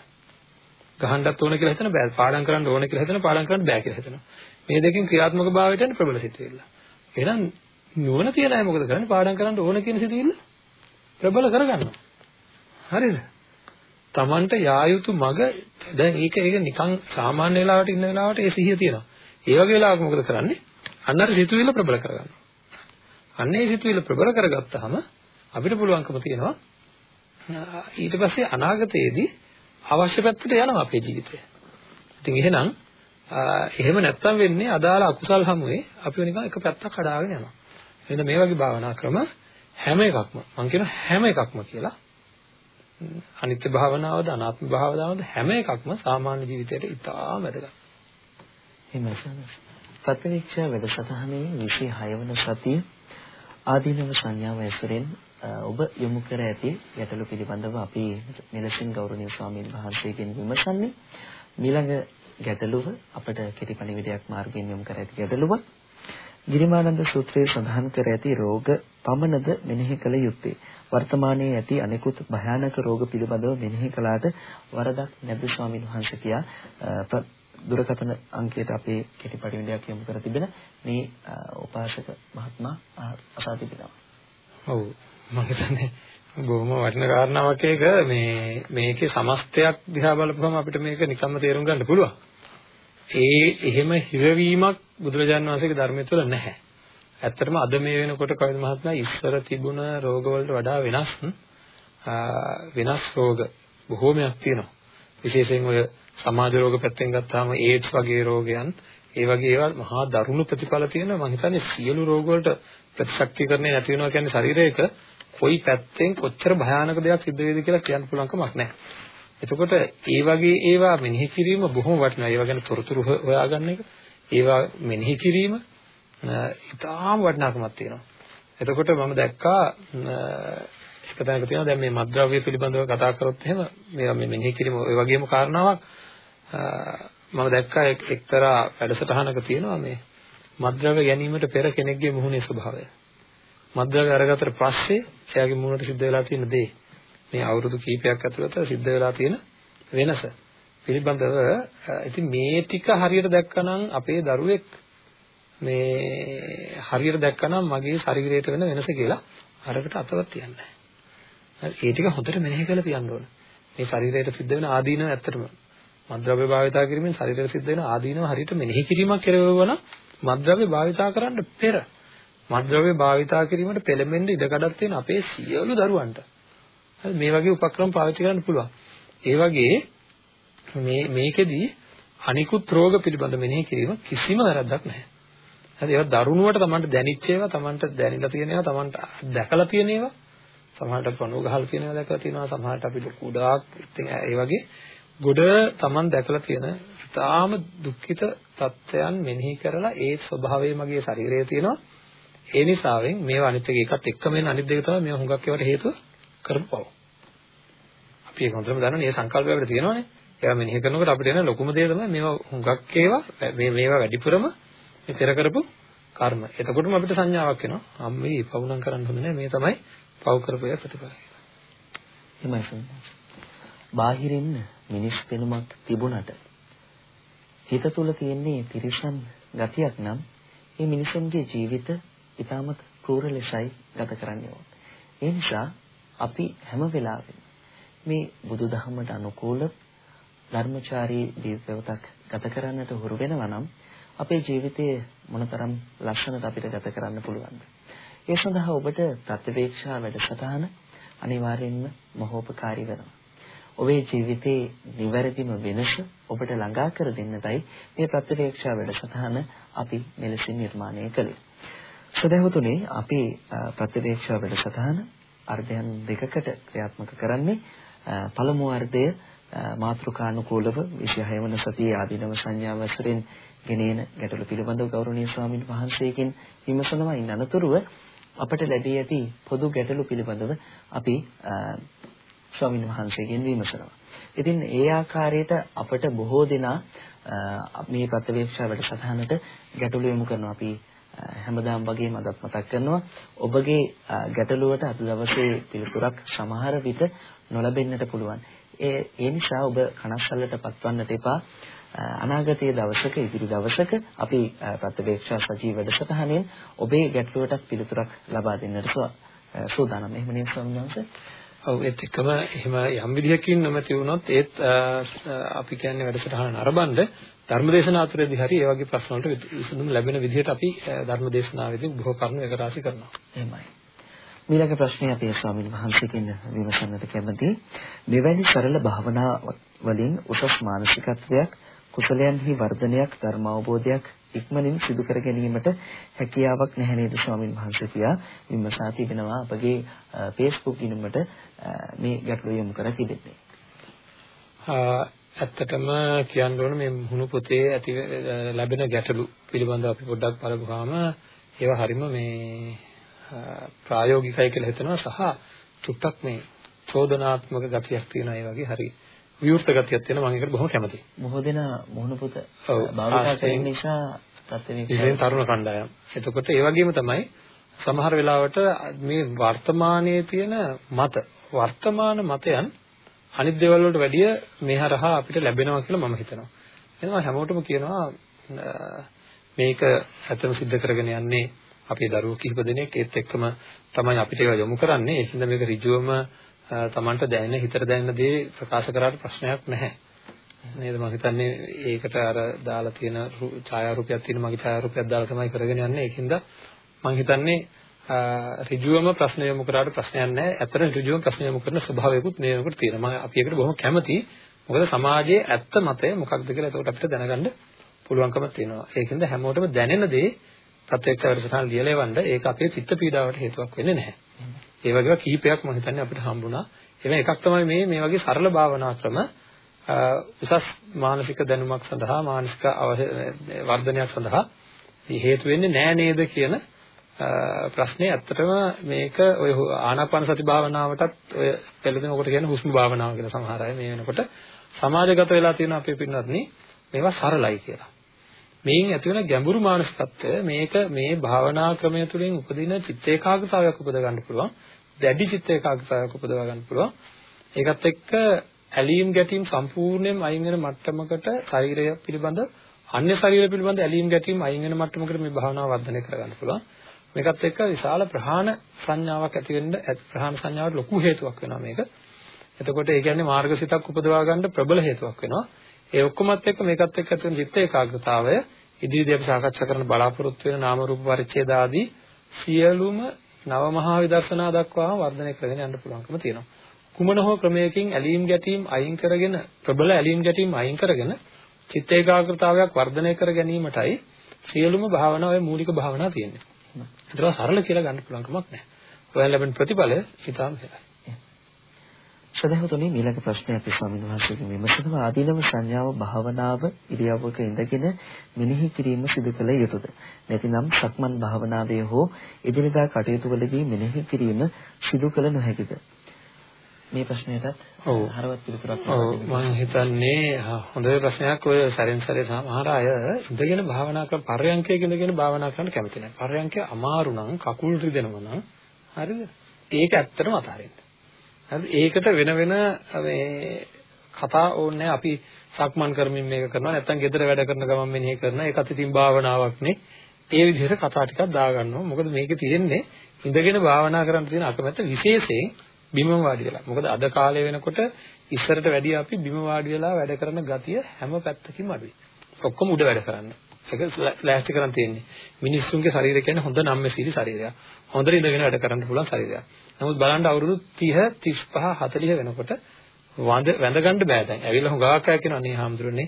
[SPEAKER 2] ගහන්නත් ඕන කියලා හිතන බෑ. පාඩම් කරන්න ඕන කියලා හිතන පාඩම් කරන්න බෑ කියලා හිතනවා. මේ දෙකෙන් ක්‍රියාත්මක භාවයට යන්නේ ප්‍රබල සිතුවිල්ල. එහෙනම් නුවණ තියන අය මොකද කරන්නේ? පාඩම් කරන්න ඕන කියන සිතුවිල්ල ප්‍රබල කරගන්නවා. හරිද? Tamanට යා යුතු මග දැන් ඒක ඒක නිකන් සාමාන්‍ය වෙලාවට ඉන්න වෙලාවට ඒ සිහිය තියෙනවා. ඒ වගේ වෙලාවක මොකද කරන්නේ? අන්න අර සිතුවිල්ල ප්‍රබල කරගන්නවා. අන්න ඒ සිතුවිල්ල ප්‍රබල කරගත්තාම අපිට පුළුවන්කම තියෙනවා ඊට පස්සේ අනාගතයේදී අවශ්‍ය පැත්තට යනවා අපේ ජීවිතය. ඉතින් එහෙනම් එහෙම නැත්තම් වෙන්නේ අදාළ අකුසල් හමුවේ අපිව නිකන් එක පැත්තක් කඩාගෙන යනවා. එහෙනම් මේ වගේ භාවනා ක්‍රම හැම එකක්ම මම කියන හැම එකක්ම කියලා අනිත්‍ය භාවනාවද අනාත්ම භාවනාවද හැම එකක්ම සාමාන්‍ය ජීවිතයට ඉතාම වැදගත්.
[SPEAKER 1] එහෙමයි ප්‍රතිවික්ෂා වැඩසටහනේ 26 වන සතිය ආදීනව සංඥාව ඇසුරෙන් ඔබ යොමු කර ඇති ගැටලු පිළිබඳව අපි මෙලෙසින් ගෞරවනීය ස්වාමීන් වහන්සේගෙන් විමසන්නේ. ඊළඟ ගැටලුව අපට කෙටි පණිවිඩයක් මාර්ගයෙන් යොමු කර ඇති ගැටලුවක්. ගිරිමානන්ද සූත්‍රයේ සඳහන් කර ඇති රෝග පමණද මෙනෙහි කළ යුත්තේ? වර්තමානයේ ඇති අනෙකුත් භයානක රෝග පිළිබඳව මෙනෙහි කළාට වරදක් නැද්ද ස්වාමීන් වහන්සේ කියා දුරකථන අංකයට අපේ කෙටි පරිවිඩයක් යොමු කර තිබෙන මේ උපාසක මහත්මයා අසා තිබෙනවා.
[SPEAKER 2] ඔව් මම හිතන්නේ බොහොම වටින කාරණාවක් ඒක මේ මේකේ සමස්තයක් දිහා බලපුවම අපිට මේක නිකම්ම තේරුම් ගන්න පුළුවන්. ඒ එහෙම හිරවීමක් බුදුරජාණන් වහන්සේගේ ධර්මයේ තුල නැහැ. ඇත්තටම අද මේ වෙනකොට කවිද මහත්මයා ඉස්සර තිබුණ රෝගවලට වඩා වෙනස් වෙනස් රෝග බොහෝමයක් තියෙනවා. විශේෂයෙන් ඔය සමාජ රෝග පැත්තෙන් ගත්තාම ඒඩ්ස් වගේ රෝගයන් ඒ වගේ ඒවා මහා දරුණු ප්‍රතිඵල තියෙන මම හිතන්නේ සියලු රෝග වලට ප්‍රතිශක්තිකරණය නැති වෙනවා කියන්නේ ශරීරයක කොයි පැත්තෙන් කොච්චර භයානක දෙයක් සිද්ධ වෙයිද කියලා කියන්න පුළුවන් කමක් නැහැ. එතකොට ඒ වගේ ඒවා මෙනෙහි කිරීම බොහොම වටිනවා. ඒවා ගැන තොරතුරු හොයාගන්න එක, ඒවා මෙනෙහි කිරීම ඉතාම වටිනාකමක් තියෙනවා. එතකොට මම දැක්කා එක තැනක තියෙනවා. දැන් මේ මත්ද්‍රව්‍ය පිළිබඳව කතා කරොත් එහෙම මේවා මේ මෙනෙහි කිරීම ඔය වගේම කාරණාවක්. මම දැක්කා එක්තරා වැඩසටහනක තියෙනවා මේ මත්ද්‍රව්‍ය ගැනීමට පෙර කෙනෙක්ගේ මුහුණේ ස්වභාවය. මත්ද්‍රව්‍ය අරගත්තට පස්සේ එයාගේ මුහුණට සිද්ධ වෙලා තියෙන දේ. මේ අවුරුදු කීපයක් ඇතුළත සිද්ධ වෙලා තියෙන වෙනස. පිළිබඳව ඉතින් මේ ටික හරියට දැක්කනම් අපේ දරුවෙක් මේ හරියට දැක්කනම් මගේ ශරීරයට වෙන වෙනස කියලා අරකට අතවත් තියන්නේ ඒ ටික හොඳට මෙනෙහි කරලා තියන්න ඕන. මේ ශරීරයට සිද්ධ වෙන ආදීනව ඇත්තටම මද්ද්‍රව්‍ය භාවිතා කිරීමෙන් ශරීරයට සිද්ධ වෙන ආදීනව හරියට මෙනෙහි කිරීමක් කෙරෙවුවා නම් මද්ද්‍රව්‍ය භාවිතා කරන්න පෙර මද්ද්‍රව්‍ය භාවිතා කිරීමට පෙළඹෙන්න ඉඩකඩක් තියෙන අපේ සියලු දරුවන්ට හරි මේ වගේ උපක්‍රම පාවිච්චි කරන්න පුළුවන්. ඒ වගේ මේ මේකෙදී අනිකුත් රෝග පිළිබඳ මෙනෙහි කිරීම කිසිම වැරද්දක් නැහැ. හරි ඒවා දරුණුවට Tamanට දැනිච්ච ඒවා Tamanට දැනෙලා තියෙන ඒවා Tamanට දැකලා තියෙන ඒවා සමහරට පණුව ගහලා තියෙනවා දැකලා තියෙනවා සමහරට අපි ලොකු ඩාක් ඉතින් ඒ වගේ ගොඩ Taman දැකලා තියෙන ඉතාම දුක්ඛිත තත්ත්වයන් මෙනෙහි කරලා ඒ ස්වභාවය මගේ ශරීරයේ තියෙනවා ඒ නිසාවෙන් මේවා අනිත් එක එකත් එක්කම එන අනිත් දෙක තමයි මේ හුඟක් ඒවාට හේතුව කරපුවව අපි ඒක හොඳටම දන්නවනේ මේ සංකල්පය අපිට තියෙනවනේ ඒවා මෙනෙහි කරනකොට අපිට එන ලොකුම දේ තමයි මේවා හුඟක් ඒවා මේ මේවා වැඩිපුරම මේ පෙර කරපු කර්ම. එතකොටම අපිට සංඥාවක් එනවා. අම්මේ පවුනම් කරන්න හොඳ නැහැ. මේ තමයි පව කරපු ඒ ප්‍රතිඵලය.
[SPEAKER 1] එහෙමයි සම්මත. බාහිරින් මිනිස් පෙනුමක් තිබුණට හිත තුල තියෙන්නේ තිරිසන් ගතියක් නම් මේ මිනිසුන්ගේ ජීවිත ඉතාමත් කෲර ලෙසයි ගත කරන්නේ ඕන. ඒ නිසා අපි හැම වෙලාවෙම මේ බුදුදහමට අනුකූල ධර්මචාරී ජීවිතයක් ගත කරන්නට හුරු වෙනවා නම් අපේ ජීවිතයේ මොනතරම් ලස්සනට අපිට ගත කරන්න පුළුවන්ද? ඒ සඳහා ඔබට ප්‍රතිවේක්ෂා වැඩසටහන අනිවාර්යෙන්ම මහෝපකාරී වෙනවා. ඔබේ ජීවිතේ නිවැරදිම වෙනස ඔබට ළඟා කර දෙන්නටයි මේ ප්‍රතිවේක්ෂා වැඩසටහන අපි මෙලෙසින් නිර්මාණය කළේ. සදහතුනේ අපි ප්‍රතිවේක්ෂා වැඩසටහන අර්ධයන් දෙකකට ක්‍රියාත්මක කරන්නේ පළමු අර්ධය මාතෘකානුකූලව 26 වන සතියේ ආධිනව සංඥා වසරෙන් ගෙනෙන ගැටලු පිළිබඳව ගෞරවනීය ස්වාමීන් වහන්සේගෙන් විමසනවා ඉන් අනතුරුව අපට ලැබී ඇති පොදු ගැටලු පිළිබඳව අපි ස්වාමීන් වහන්සේගෙන් විමසනවා. ඉතින් ඒ ආකාරයට අපට බොහෝ දෙනා මේ ප්‍රතිවේක්ෂා වැඩසටහනට ගැටලු යොමු කරනවා. අපි හැමදාම වගේම අදත් මතක් කරනවා ඔබගේ ගැටලුවට අද දවසේ පිළිතුරක් සමහර විට නොලැබෙන්නට පුළුවන්. ඒ ඒ නිසා ඔබ කනස්සල්ලට පත්වන්නට එපා. අනාගතයේ දවසක ඉදිරි දවසක අපි ප්‍රතිවේක්ෂා සජීව වැඩසටහනෙන් ඔබේ ගැටලුවටත් පිළිතුරක් ලබා දෙන්නට සූදානම්. එහෙම නේද ස්වාමීන් වහන්සේ?
[SPEAKER 2] ඔව් ඒත් එක්කම එහෙම යම් විදිහකින් නොමැති වුණොත් ඒත් අපි කියන්නේ වැඩසටහන නරඹන්න ධර්මදේශන අතරේදී හරි ඒ වගේ ප්‍රශ්න වලට විසඳුම් ලැබෙන විදිහට අපි ධර්මදේශනාවේදී බොහෝ කරුණු එකරාශී කරනවා.
[SPEAKER 1] එහෙමයි. ඊළඟ ප්‍රශ්නේ අපේ ස්වාමීන් වහන්සේගෙන් විමසන්නට කැමතියි. මෙවැනි සරල භාවනා වලින් උසස් මානසිකත්වයක් කුසලයන්හි වර්ධනයක් ධර්ම අවබෝධයක් ඉක්මනින් සිදු කර ගැනීමට හැකියාවක් නැහැ නේද ස්වාමින් වහන්සේ කියා විමසා තිබෙනවා අපගේ Facebook ගිණුමට මේ ගැටලුව යොමු කර තිබෙන්නේ.
[SPEAKER 2] ඇත්තටම කියන්න ඕන මේ මුහුණු පොතේ ඇති ලැබෙන ගැටලු පිළිබඳව අපි පොඩ්ඩක් බලපුවාම ඒවා හරිම මේ ප්‍රායෝගිකයි කියලා හිතනවා සහ චුට්ටක් මේ චෝදනාත්මක ගතියක් තියෙනවා ඒ වගේ හරි විවෘත ගතියක් තියෙනවා මම ඒකට බොහොම කැමතියි.
[SPEAKER 1] බොහෝ දෙනා මුහුණු පොත භාවිතා කරන නිසා
[SPEAKER 2] ප්‍රත්‍යක්ෂ තරුණ කණ්ඩායම්. එතකොට ඒ වගේම තමයි සමහර වෙලාවට මේ වර්තමානයේ තියෙන මත වර්තමාන මතයන් අනිත් දේවල් වලට වැඩිය මේ හරහා අපිට ලැබෙනවා කියලා මම හිතනවා. එහෙනම් හැමෝටම කියනවා මේක ඇත්තම सिद्ध කරගෙන යන්නේ අපේ දරුවෝ කිහිප දෙනෙක් ඒත් එක්කම තමයි අපිට ඒවා යොමු කරන්නේ. ඒ හින්දා මේක ඍජුවම තමන්ට දැනෙන හිතට දැනෙන දේ ප්‍රකාශ කරාට ප්‍රශ්නයක් නැහැ. නේද මම හිතන්නේ ඒකට අර දාලා තියෙන ඡායාරූපයක් තියෙන මගේ ඡායාරූපයක් දාලා තමයි කරගෙන යන්නේ. ඒකින්ද මම හිතන්නේ ඍජුවම ප්‍රශ්න යොමු කරාට ප්‍රශ්නයක් නැහැ. ඇත්තට ඍජුවම ප්‍රශ්න යොමු කරන ස්වභාවයකුත් මේ වෙනකොට තියෙනවා. මම අපි ඒකට බොහොම කැමතියි. මොකද සමාජයේ ඇත්ත මතය මොකක්ද කියලා එතකොට අපිට දැනගන්න පුළුවන්කම තියෙනවා. ඒකින්ද හැමෝටම දැනෙන දේ ප්‍රත්‍යක්ෂ වැඩසටහන ලියලා එවන්න ඒක අපේ චිත්ත පීඩාවට හේතුවක් වෙන්නේ නැහැ. ඒ වගේම කිහිපයක් මම හිතන්නේ අපිට හම්බුණා. එවෙන එකක් තමයි මේ මේ වගේ සරල භාවනා ක්‍රම උසස් මානසික දැනුමක් සඳහා මානසික වර්ධනයක් සඳහා හේතු වෙන්නේ නෑ නේද කියන ප්‍රශ්නේ ඇත්තටම මේක ඔය ආනාපාන සති භාවනාවටත් ඔය පෙළදෙනකොට කියන හුස්ම භාවනාව කියලා සමහර අය මේ වෙනකොට සමාජගත වෙලා තියෙන අපේ පින්වත්නි මේවා සරලයි කියලා. මේන් ඇති වෙන ගැඹුරු මානසිකත්වය මේක මේ භාවනා ක්‍රමය තුළින් උපදින චිත්ත ඒකාග්‍රතාවයක් උපද ගන්න පුළුවන්. දැඩි චිත්ත ඒකාග්‍රතාවයක් උපදවා ගන්න පුළුවන්. ඒකත් එක්ක ඇලීම් ගැටීම් සම්පූර්ණයෙන්ම අයින් වෙන මට්ටමකට ශරීරය පිළිබඳ අන්‍ය ශරීර පිළිබඳ ඇලීම් ගැටීම් අයින් වෙන මට්ටමකට මේ භාවනාව වර්ධනය කරගන්න පුළුවන්. මේකත් එක්ක විශාල ප්‍රහාණ සංඥාවක් ඇති වෙන්න ප්‍රහාණ සංඥාවට ලොකු හේතුවක් වෙනවා මේක. එතකොට ඒ කියන්නේ මාර්ගසිතක් උපදවා ගන්න ප්‍රබල හේතුවක් වෙනවා. ඒ ඔක්කොමත් එක්ක මේකත් එක්ක ඇති වෙන චිත්ත ඒකාග්‍රතාවය ඉදිරියේදී අපි සාකච්ඡා කරන්න බලාපොරොත්තු වෙන නාම රූප පරිච්ඡේද ආදී සියලුම නව මහා විදර්ශනා දක්වාම වර්ධනය කරගෙන යන්න පුළුවන්කම තියෙනවා. කුමන හෝ ක්‍රමයකින් ඇලීම් ගැටීම් අයින් කරගෙන ප්‍රබල ඇලීම් ගැටීම් අයින් කරගෙන චිත්ත ඒකාග්‍රතාවයක් වර්ධනය කර ගැනීමටයි සියලුම භාවනාවේ මූලික භාවනා තියෙන්නේ. ඒක සරල කියලා ගන්න පුළුවන් කමක් නැහැ. ඔයාලා ලැබෙන ප්‍රතිඵලය හිතාම ඉහළයි.
[SPEAKER 1] සදහතුනේ ඊළඟ ප්‍රශ්නය අපි ස්වාමීන් වහන්සේගෙන් විමසනවා. ආදීනව සංඥාව භාවනාව ඉරියව්වක ඉඳගෙන මෙනෙහි කිරීම සිදු කළ යුතුද? නැතිනම් සක්මන් භාවනාවේ හෝ එදිනදා කටයුතු වලදී මෙනෙහි කිරීම සිදු කළ නොහැකිද? මේ ප්‍රශ්නයටත්
[SPEAKER 2] ඔව්.
[SPEAKER 1] හරවත් පිළිතුරක්
[SPEAKER 2] ඔව්. මම හිතන්නේ හොඳ ප්‍රශ්නයක් ඔය සැරෙන් සැරේ සමහර අය ඉඳගෙන භාවනා කරන පරයන්කයක ඉඳගෙන භාවනා කරන්න කැමති නැහැ. පරයන්කය අමාරු නම් කකුල් රිදෙනවා නම් හරිද? ඒක ඇත්තටම අතාරින්න හරි ඒකට වෙන වෙන මේ කතා ඕනේ අපි සක්මන් කරමින් මේක කරනවා නැත්නම් ගෙදර වැඩ කරන ගමන් මෙනෙහි කරනවා ඒකත් ඉතින් භාවනාවක් නේ ඒ විදිහට කතා ටිකක් දාගන්නවා. මොකද මේකේ තියෙන්නේ ඉඳගෙන භාවනා කරන්න තියෙන අකමැත්ත විශේෂයෙන් බිම වාඩි වෙලා. මොකද අද කාලේ වෙනකොට ඉස්සරට වැඩිය අපි බිම වාඩි වෙලා වැඩ කරන ගතිය හැම පැත්තකින්ම අඩුයි. ඔක්කොම උඩ වැඩ කරන්නේ. ඒක ලෑස්ති කරන් තියෙන්නේ. මිනිස්සුන්ගේ ශරීරය කියන්නේ හොඳ නම්මසීලි ශරීරයක්. හොඳට ඉඳගෙන වැඩ කරන්න පුළුවන් ශරීරයක්. නමුත් බලන්න අවුරුදු 30 35 40 වෙනකොට වඳ වැඳ ගන්න බෑ දැන්. ඇවිල්ලා හුඟාවක් අය කියනවා නේ හාමුදුරනේ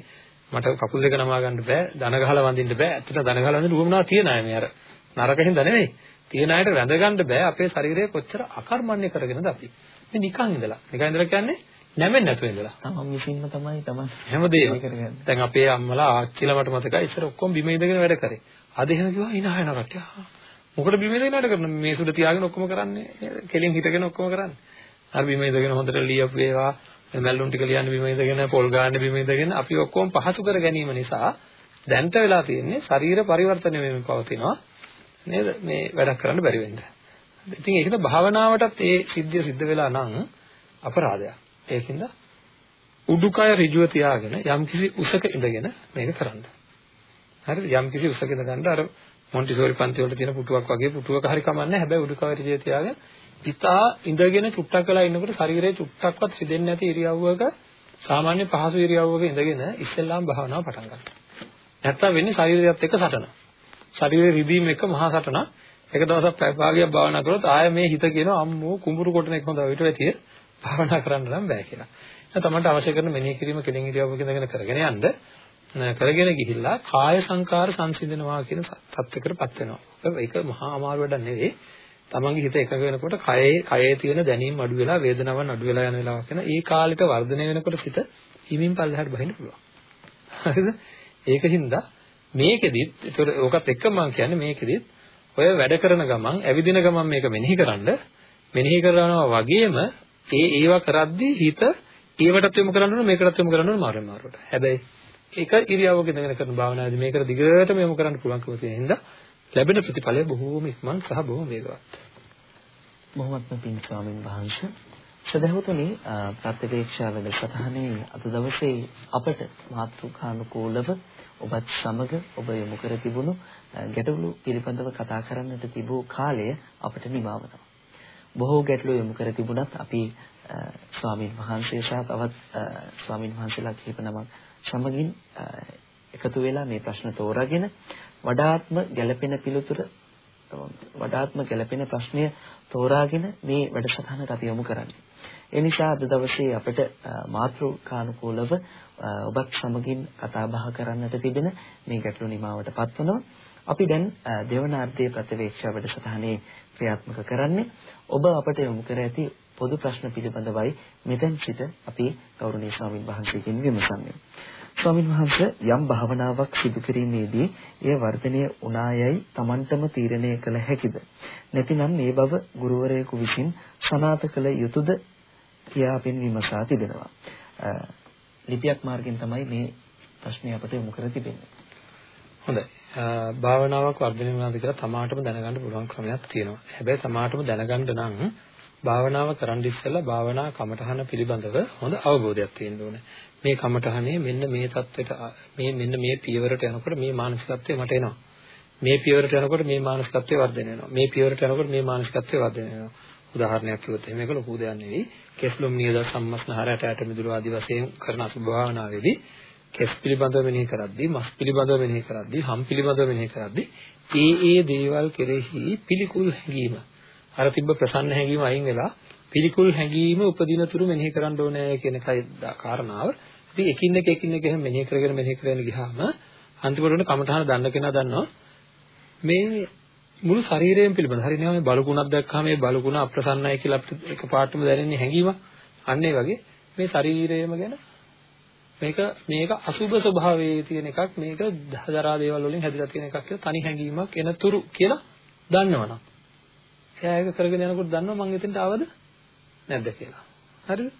[SPEAKER 2] මට කකුල් දෙක නමා ගන්න බෑ. දන ගහලා වඳින්න බෑ. ඇත්තට දන ගහලා වඳින්න උවමනා තියන අය මේ අර නරකින් ද නෙවෙයි. තියන අයට වැඳ ගන්න බෑ. අපේ ශරීරය කොච්චර අකර්මණ්‍ය කරගෙනද අපි. මේ නිකන් ඉඳලා. නිකන් ඉඳලා කියන්නේ නැමෙන්නේ නැතුව ඉඳලා.
[SPEAKER 1] තමන් විසින්ම තමයි තමන්
[SPEAKER 2] හැමදේම. දැන් අපේ අම්මලා ආච්චිලා මට මතකයි ඉස්සර ඔක්කොම බිම ඉඳගෙන වැඩ කරේ. අද එහෙම කිව්වා hina වෙන කට්ටිය. මොකද බිම ඉඳගෙන වැඩ කරන මේ සුඩ තියාගෙන ඔක්කොම කරන්නේ නේද? කෙලින් හිටගෙන ඔක්කොම කරන්නේ. අර බිම ඉඳගෙන හොඳට ලියපු ඒවා මැල්ලුම් ටික ලියන්න බිම ඉඳගෙන පොල් ගන්න බිම ඉඳගෙන අපි ඔක්කොම පහසු කර ගැනීම නිසා දැන්ට වෙලා තියෙන්නේ ශරීර පරිවර්තනය වෙමින් පවතිනවා නේද? මේ වැඩක් කරන්න බැරි වෙන්න. ඉතින් ඒකද භාවනාවටත් ඒ සිද්ධිය සිද්ධ වෙලා නම් අපරාධයක්. ඒකින්ද උඩුකය ඍජුව තියාගෙන යම්කිසි උසක ඉඳගෙන මේක කරන්න. හරිද? යම්කිසි උසක ඉඳ ගන්න අර මොන්ටිසෝරි පන්ති වල තියෙන පුටුවක් වගේ පුටුවක හරි කමන්නේ. හැබැයි උඩුකය ඍජුව තියාගෙන ඉතා ඉඳගෙන චුට්ටක් වෙලා ඉන්නකොට ශරීරයේ චුට්ටක්වත් සිදෙන්නේ නැති ඉරියව්වක සාමාන්‍ය පහසු ඉරියව්වක ඉඳගෙන ඉස්සෙල්ලාම භාවනාව පටන් ගන්න. නැත්තම් වෙන්නේ ශරීරයත් එක්ක සටන. ශරීරයේ රිදීම එක මහා සටන. එක දවසක් පැය භාගයක් භාවනා කරොත් ආය මේ හිත කියනවා අම්මෝ කුඹුරු කොටන එක හොඳ විතර ඇතිය භාවනා කරන්න නම් බෑ කියලා. එහෙනම් තමන්ට අවශ්‍ය කරන මෙනෙහි කිරීම කෙලින් ඉරියව්වක ඉඳගෙන කරගෙන යන්න කරගෙන ගිහිල්ලා කාය සංකාර සංසිඳනවා කියන තත්ත්වයකටපත් වෙනවා. ඒක මහා අමාරු වැඩක් නෙවෙයි. තමන්ගේ හිත එකඟ වෙනකොට කයේ කයේ තියෙන දැනීම් අඩු වෙලා වේදනාවන් අඩු වෙලා යන වෙලාවක් වෙන ඒ කාලෙට වර්ධනය වෙනකොට හිත හිමින් පල්ලෙහාට බහින්න පුළුවන්. හරිද? ඒකින්ද මේකෙදිත් ඒතර ඕකත් එක්ක මම කියන්නේ මේකෙදිත් ඔය වැඩ කරන ගමන් ඇවිදින ගමන් මේක මෙනෙහි කරන්න මෙනෙහි කරනවා වගේම ඒ ඒවා කරද්දී හිත ඒවටත් යොමු කරන්න ඕන මේකටත් යොමු කරන්න ඕන මාරු මාරුවට. හැබැයි ඒක ඉරියව්වක ඉඳගෙන කරන භාවනාවේදී මේකට දිගටම යොමු කරන්න පුළුවන්කම තියෙන හින්දා ලැබෙන ප්‍රතිඵලය බොහෝම ඉක්මන් සහ බොහෝම වේගවත්.
[SPEAKER 1] බොහොමත්ම පිං ස්වාමින් වහන්සේ සදහවතුනි ප්‍රතිවේක්ෂා වැඩසටහනේ අද දවසේ අපට මාතෘකානුකූලව ඔබත් සමග ඔබ යොමු කර තිබුණු ගැටලු පිළිබඳව කතා කරන්නට තිබූ කාලය අපට නිමා වෙනවා. බොහෝ ගැටලු යොමු කර තිබුණත් අපි ස්වාමින් වහන්සේ සහ තවත් ස්වාමින් වහන්සේලා කිහිප නමක් සමගින් එකතු වෙලා මේ ප්‍රශ්න තෝරාගෙන වඩාත්ම ගැළපෙන පිළිතුර වඩාත්ම ගැළපෙන ප්‍රශ්නය තෝරාගෙන මේ වැඩසටහනට අපි යොමු කරන්නේ. ඒ නිසා අද දවසේ අපිට මාතෘකානුකූලව ඔබත් සමගින් කතා බහ කරන්නට තිබෙන මේ ගැටළු නිමාවටපත් වෙනවා. අපි දැන් දෙවනාර්ධයේ ප්‍රතිවේක්ෂා වැඩසටහනේ ක්‍රියාත්මක කරන්නේ ඔබ අපට යොමු කර ඇති පොදු ප්‍රශ්න පිළිබඳවයි මෙතෙන් සිට අපි ගෞරවනීය ස්වාමින් වහන්සේගෙන් විමසන්නේ. ස්වාමින් වහන්සේ යම් භාවනාවක් සිදු කිරීමේදී එය වර්ධනය උනායයි Tamanටම තීරණය කළ හැකිද? නැතිනම් මේ බව ගුරුවරයෙකු විසින් සනාත කළ යුතුයද කියා අපෙන් විමසා තිබෙනවා. ලිපියක් මාර්ගෙන් තමයි මේ ප්‍රශ්නේ අපට යොමු කර තිබෙන්නේ.
[SPEAKER 2] හොඳයි. භාවනාවක් වර්ධනය වෙනවාද කියලා තමාටම දැනගන්න පුළුවන් ක්‍රමයක් තියෙනවා. හැබැයි තමාටම දැනගන්න නම් භාවනාව කරන්න ඉස්සෙල්ලා භාවනා කමඨහන පිළිබඳව හොඳ අවබෝධයක් තියෙන්න ඕනේ. මේ කමඨහනේ මෙන්න මේ தത്വෙට මේ මෙන්න මේ පියවරට යනකොට මේ මානසිකත්වය මට එනවා. මේ පියවරට යනකොට මේ මානසිකත්වය වර්ධනය වෙනවා. මේ පියවරට යනකොට මේ මානසිකත්වය වර්ධනය වෙනවා. උදාහරණයක් කිව්වොත් එහෙම එක ලොකු දෙයක් නෙවෙයි. කෙස්ලොම් නියද සම්මස්නහරයට ඇට මිදුළු ආදි වශයෙන් කරන අසුභ භාවනාවේදී කෙස් පිළිබඳව මෙනෙහි කරද්දී, මස් පිළිබඳව මෙනෙහි කරද්දී, හම් පිළිබඳව මෙනෙහි කරද්දී ඒ ඒ දේවල් කෙරෙහි පිළිකුල් හැඟීම අර තිබ්බ ප්‍රසන්න හැඟීම අයින් වෙලා පිළිකුල් හැඟීම උපදින තුරු මෙනෙහි කරන්න ඕනේ කියන එකයි කාරණාව. ඉතින් එකින් එක එකින් එක එහෙම මෙනෙහි කරගෙන මෙනෙහි කරගෙන ගියාම අන්තිමට උන කමඨහන දන්න කෙනා දන්නවා මේ මුළු ශරීරයෙන් පිළිබඳ හරි නෑ මේ බලුකුණක් දැක්කම මේ බලුකුණ අප්‍රසන්නයි කියලා අපිට එකපාරටම දැනෙන්නේ හැඟීම. අන්න ඒ වගේ මේ ශරීරයම ගැන මේක මේක අසුබ ස්වභාවයේ තියෙන එකක් මේක දහදරා දේවල් වලින් හැදිලා තියෙන එකක් කියලා තනි හැඟීමක් එන තුරු කියලා දන්නවනම් එයා ඒක කරගෙන යනකොට දන්නවා මං එතෙන්ට ආවද නැද්ද කියලා. හරිද?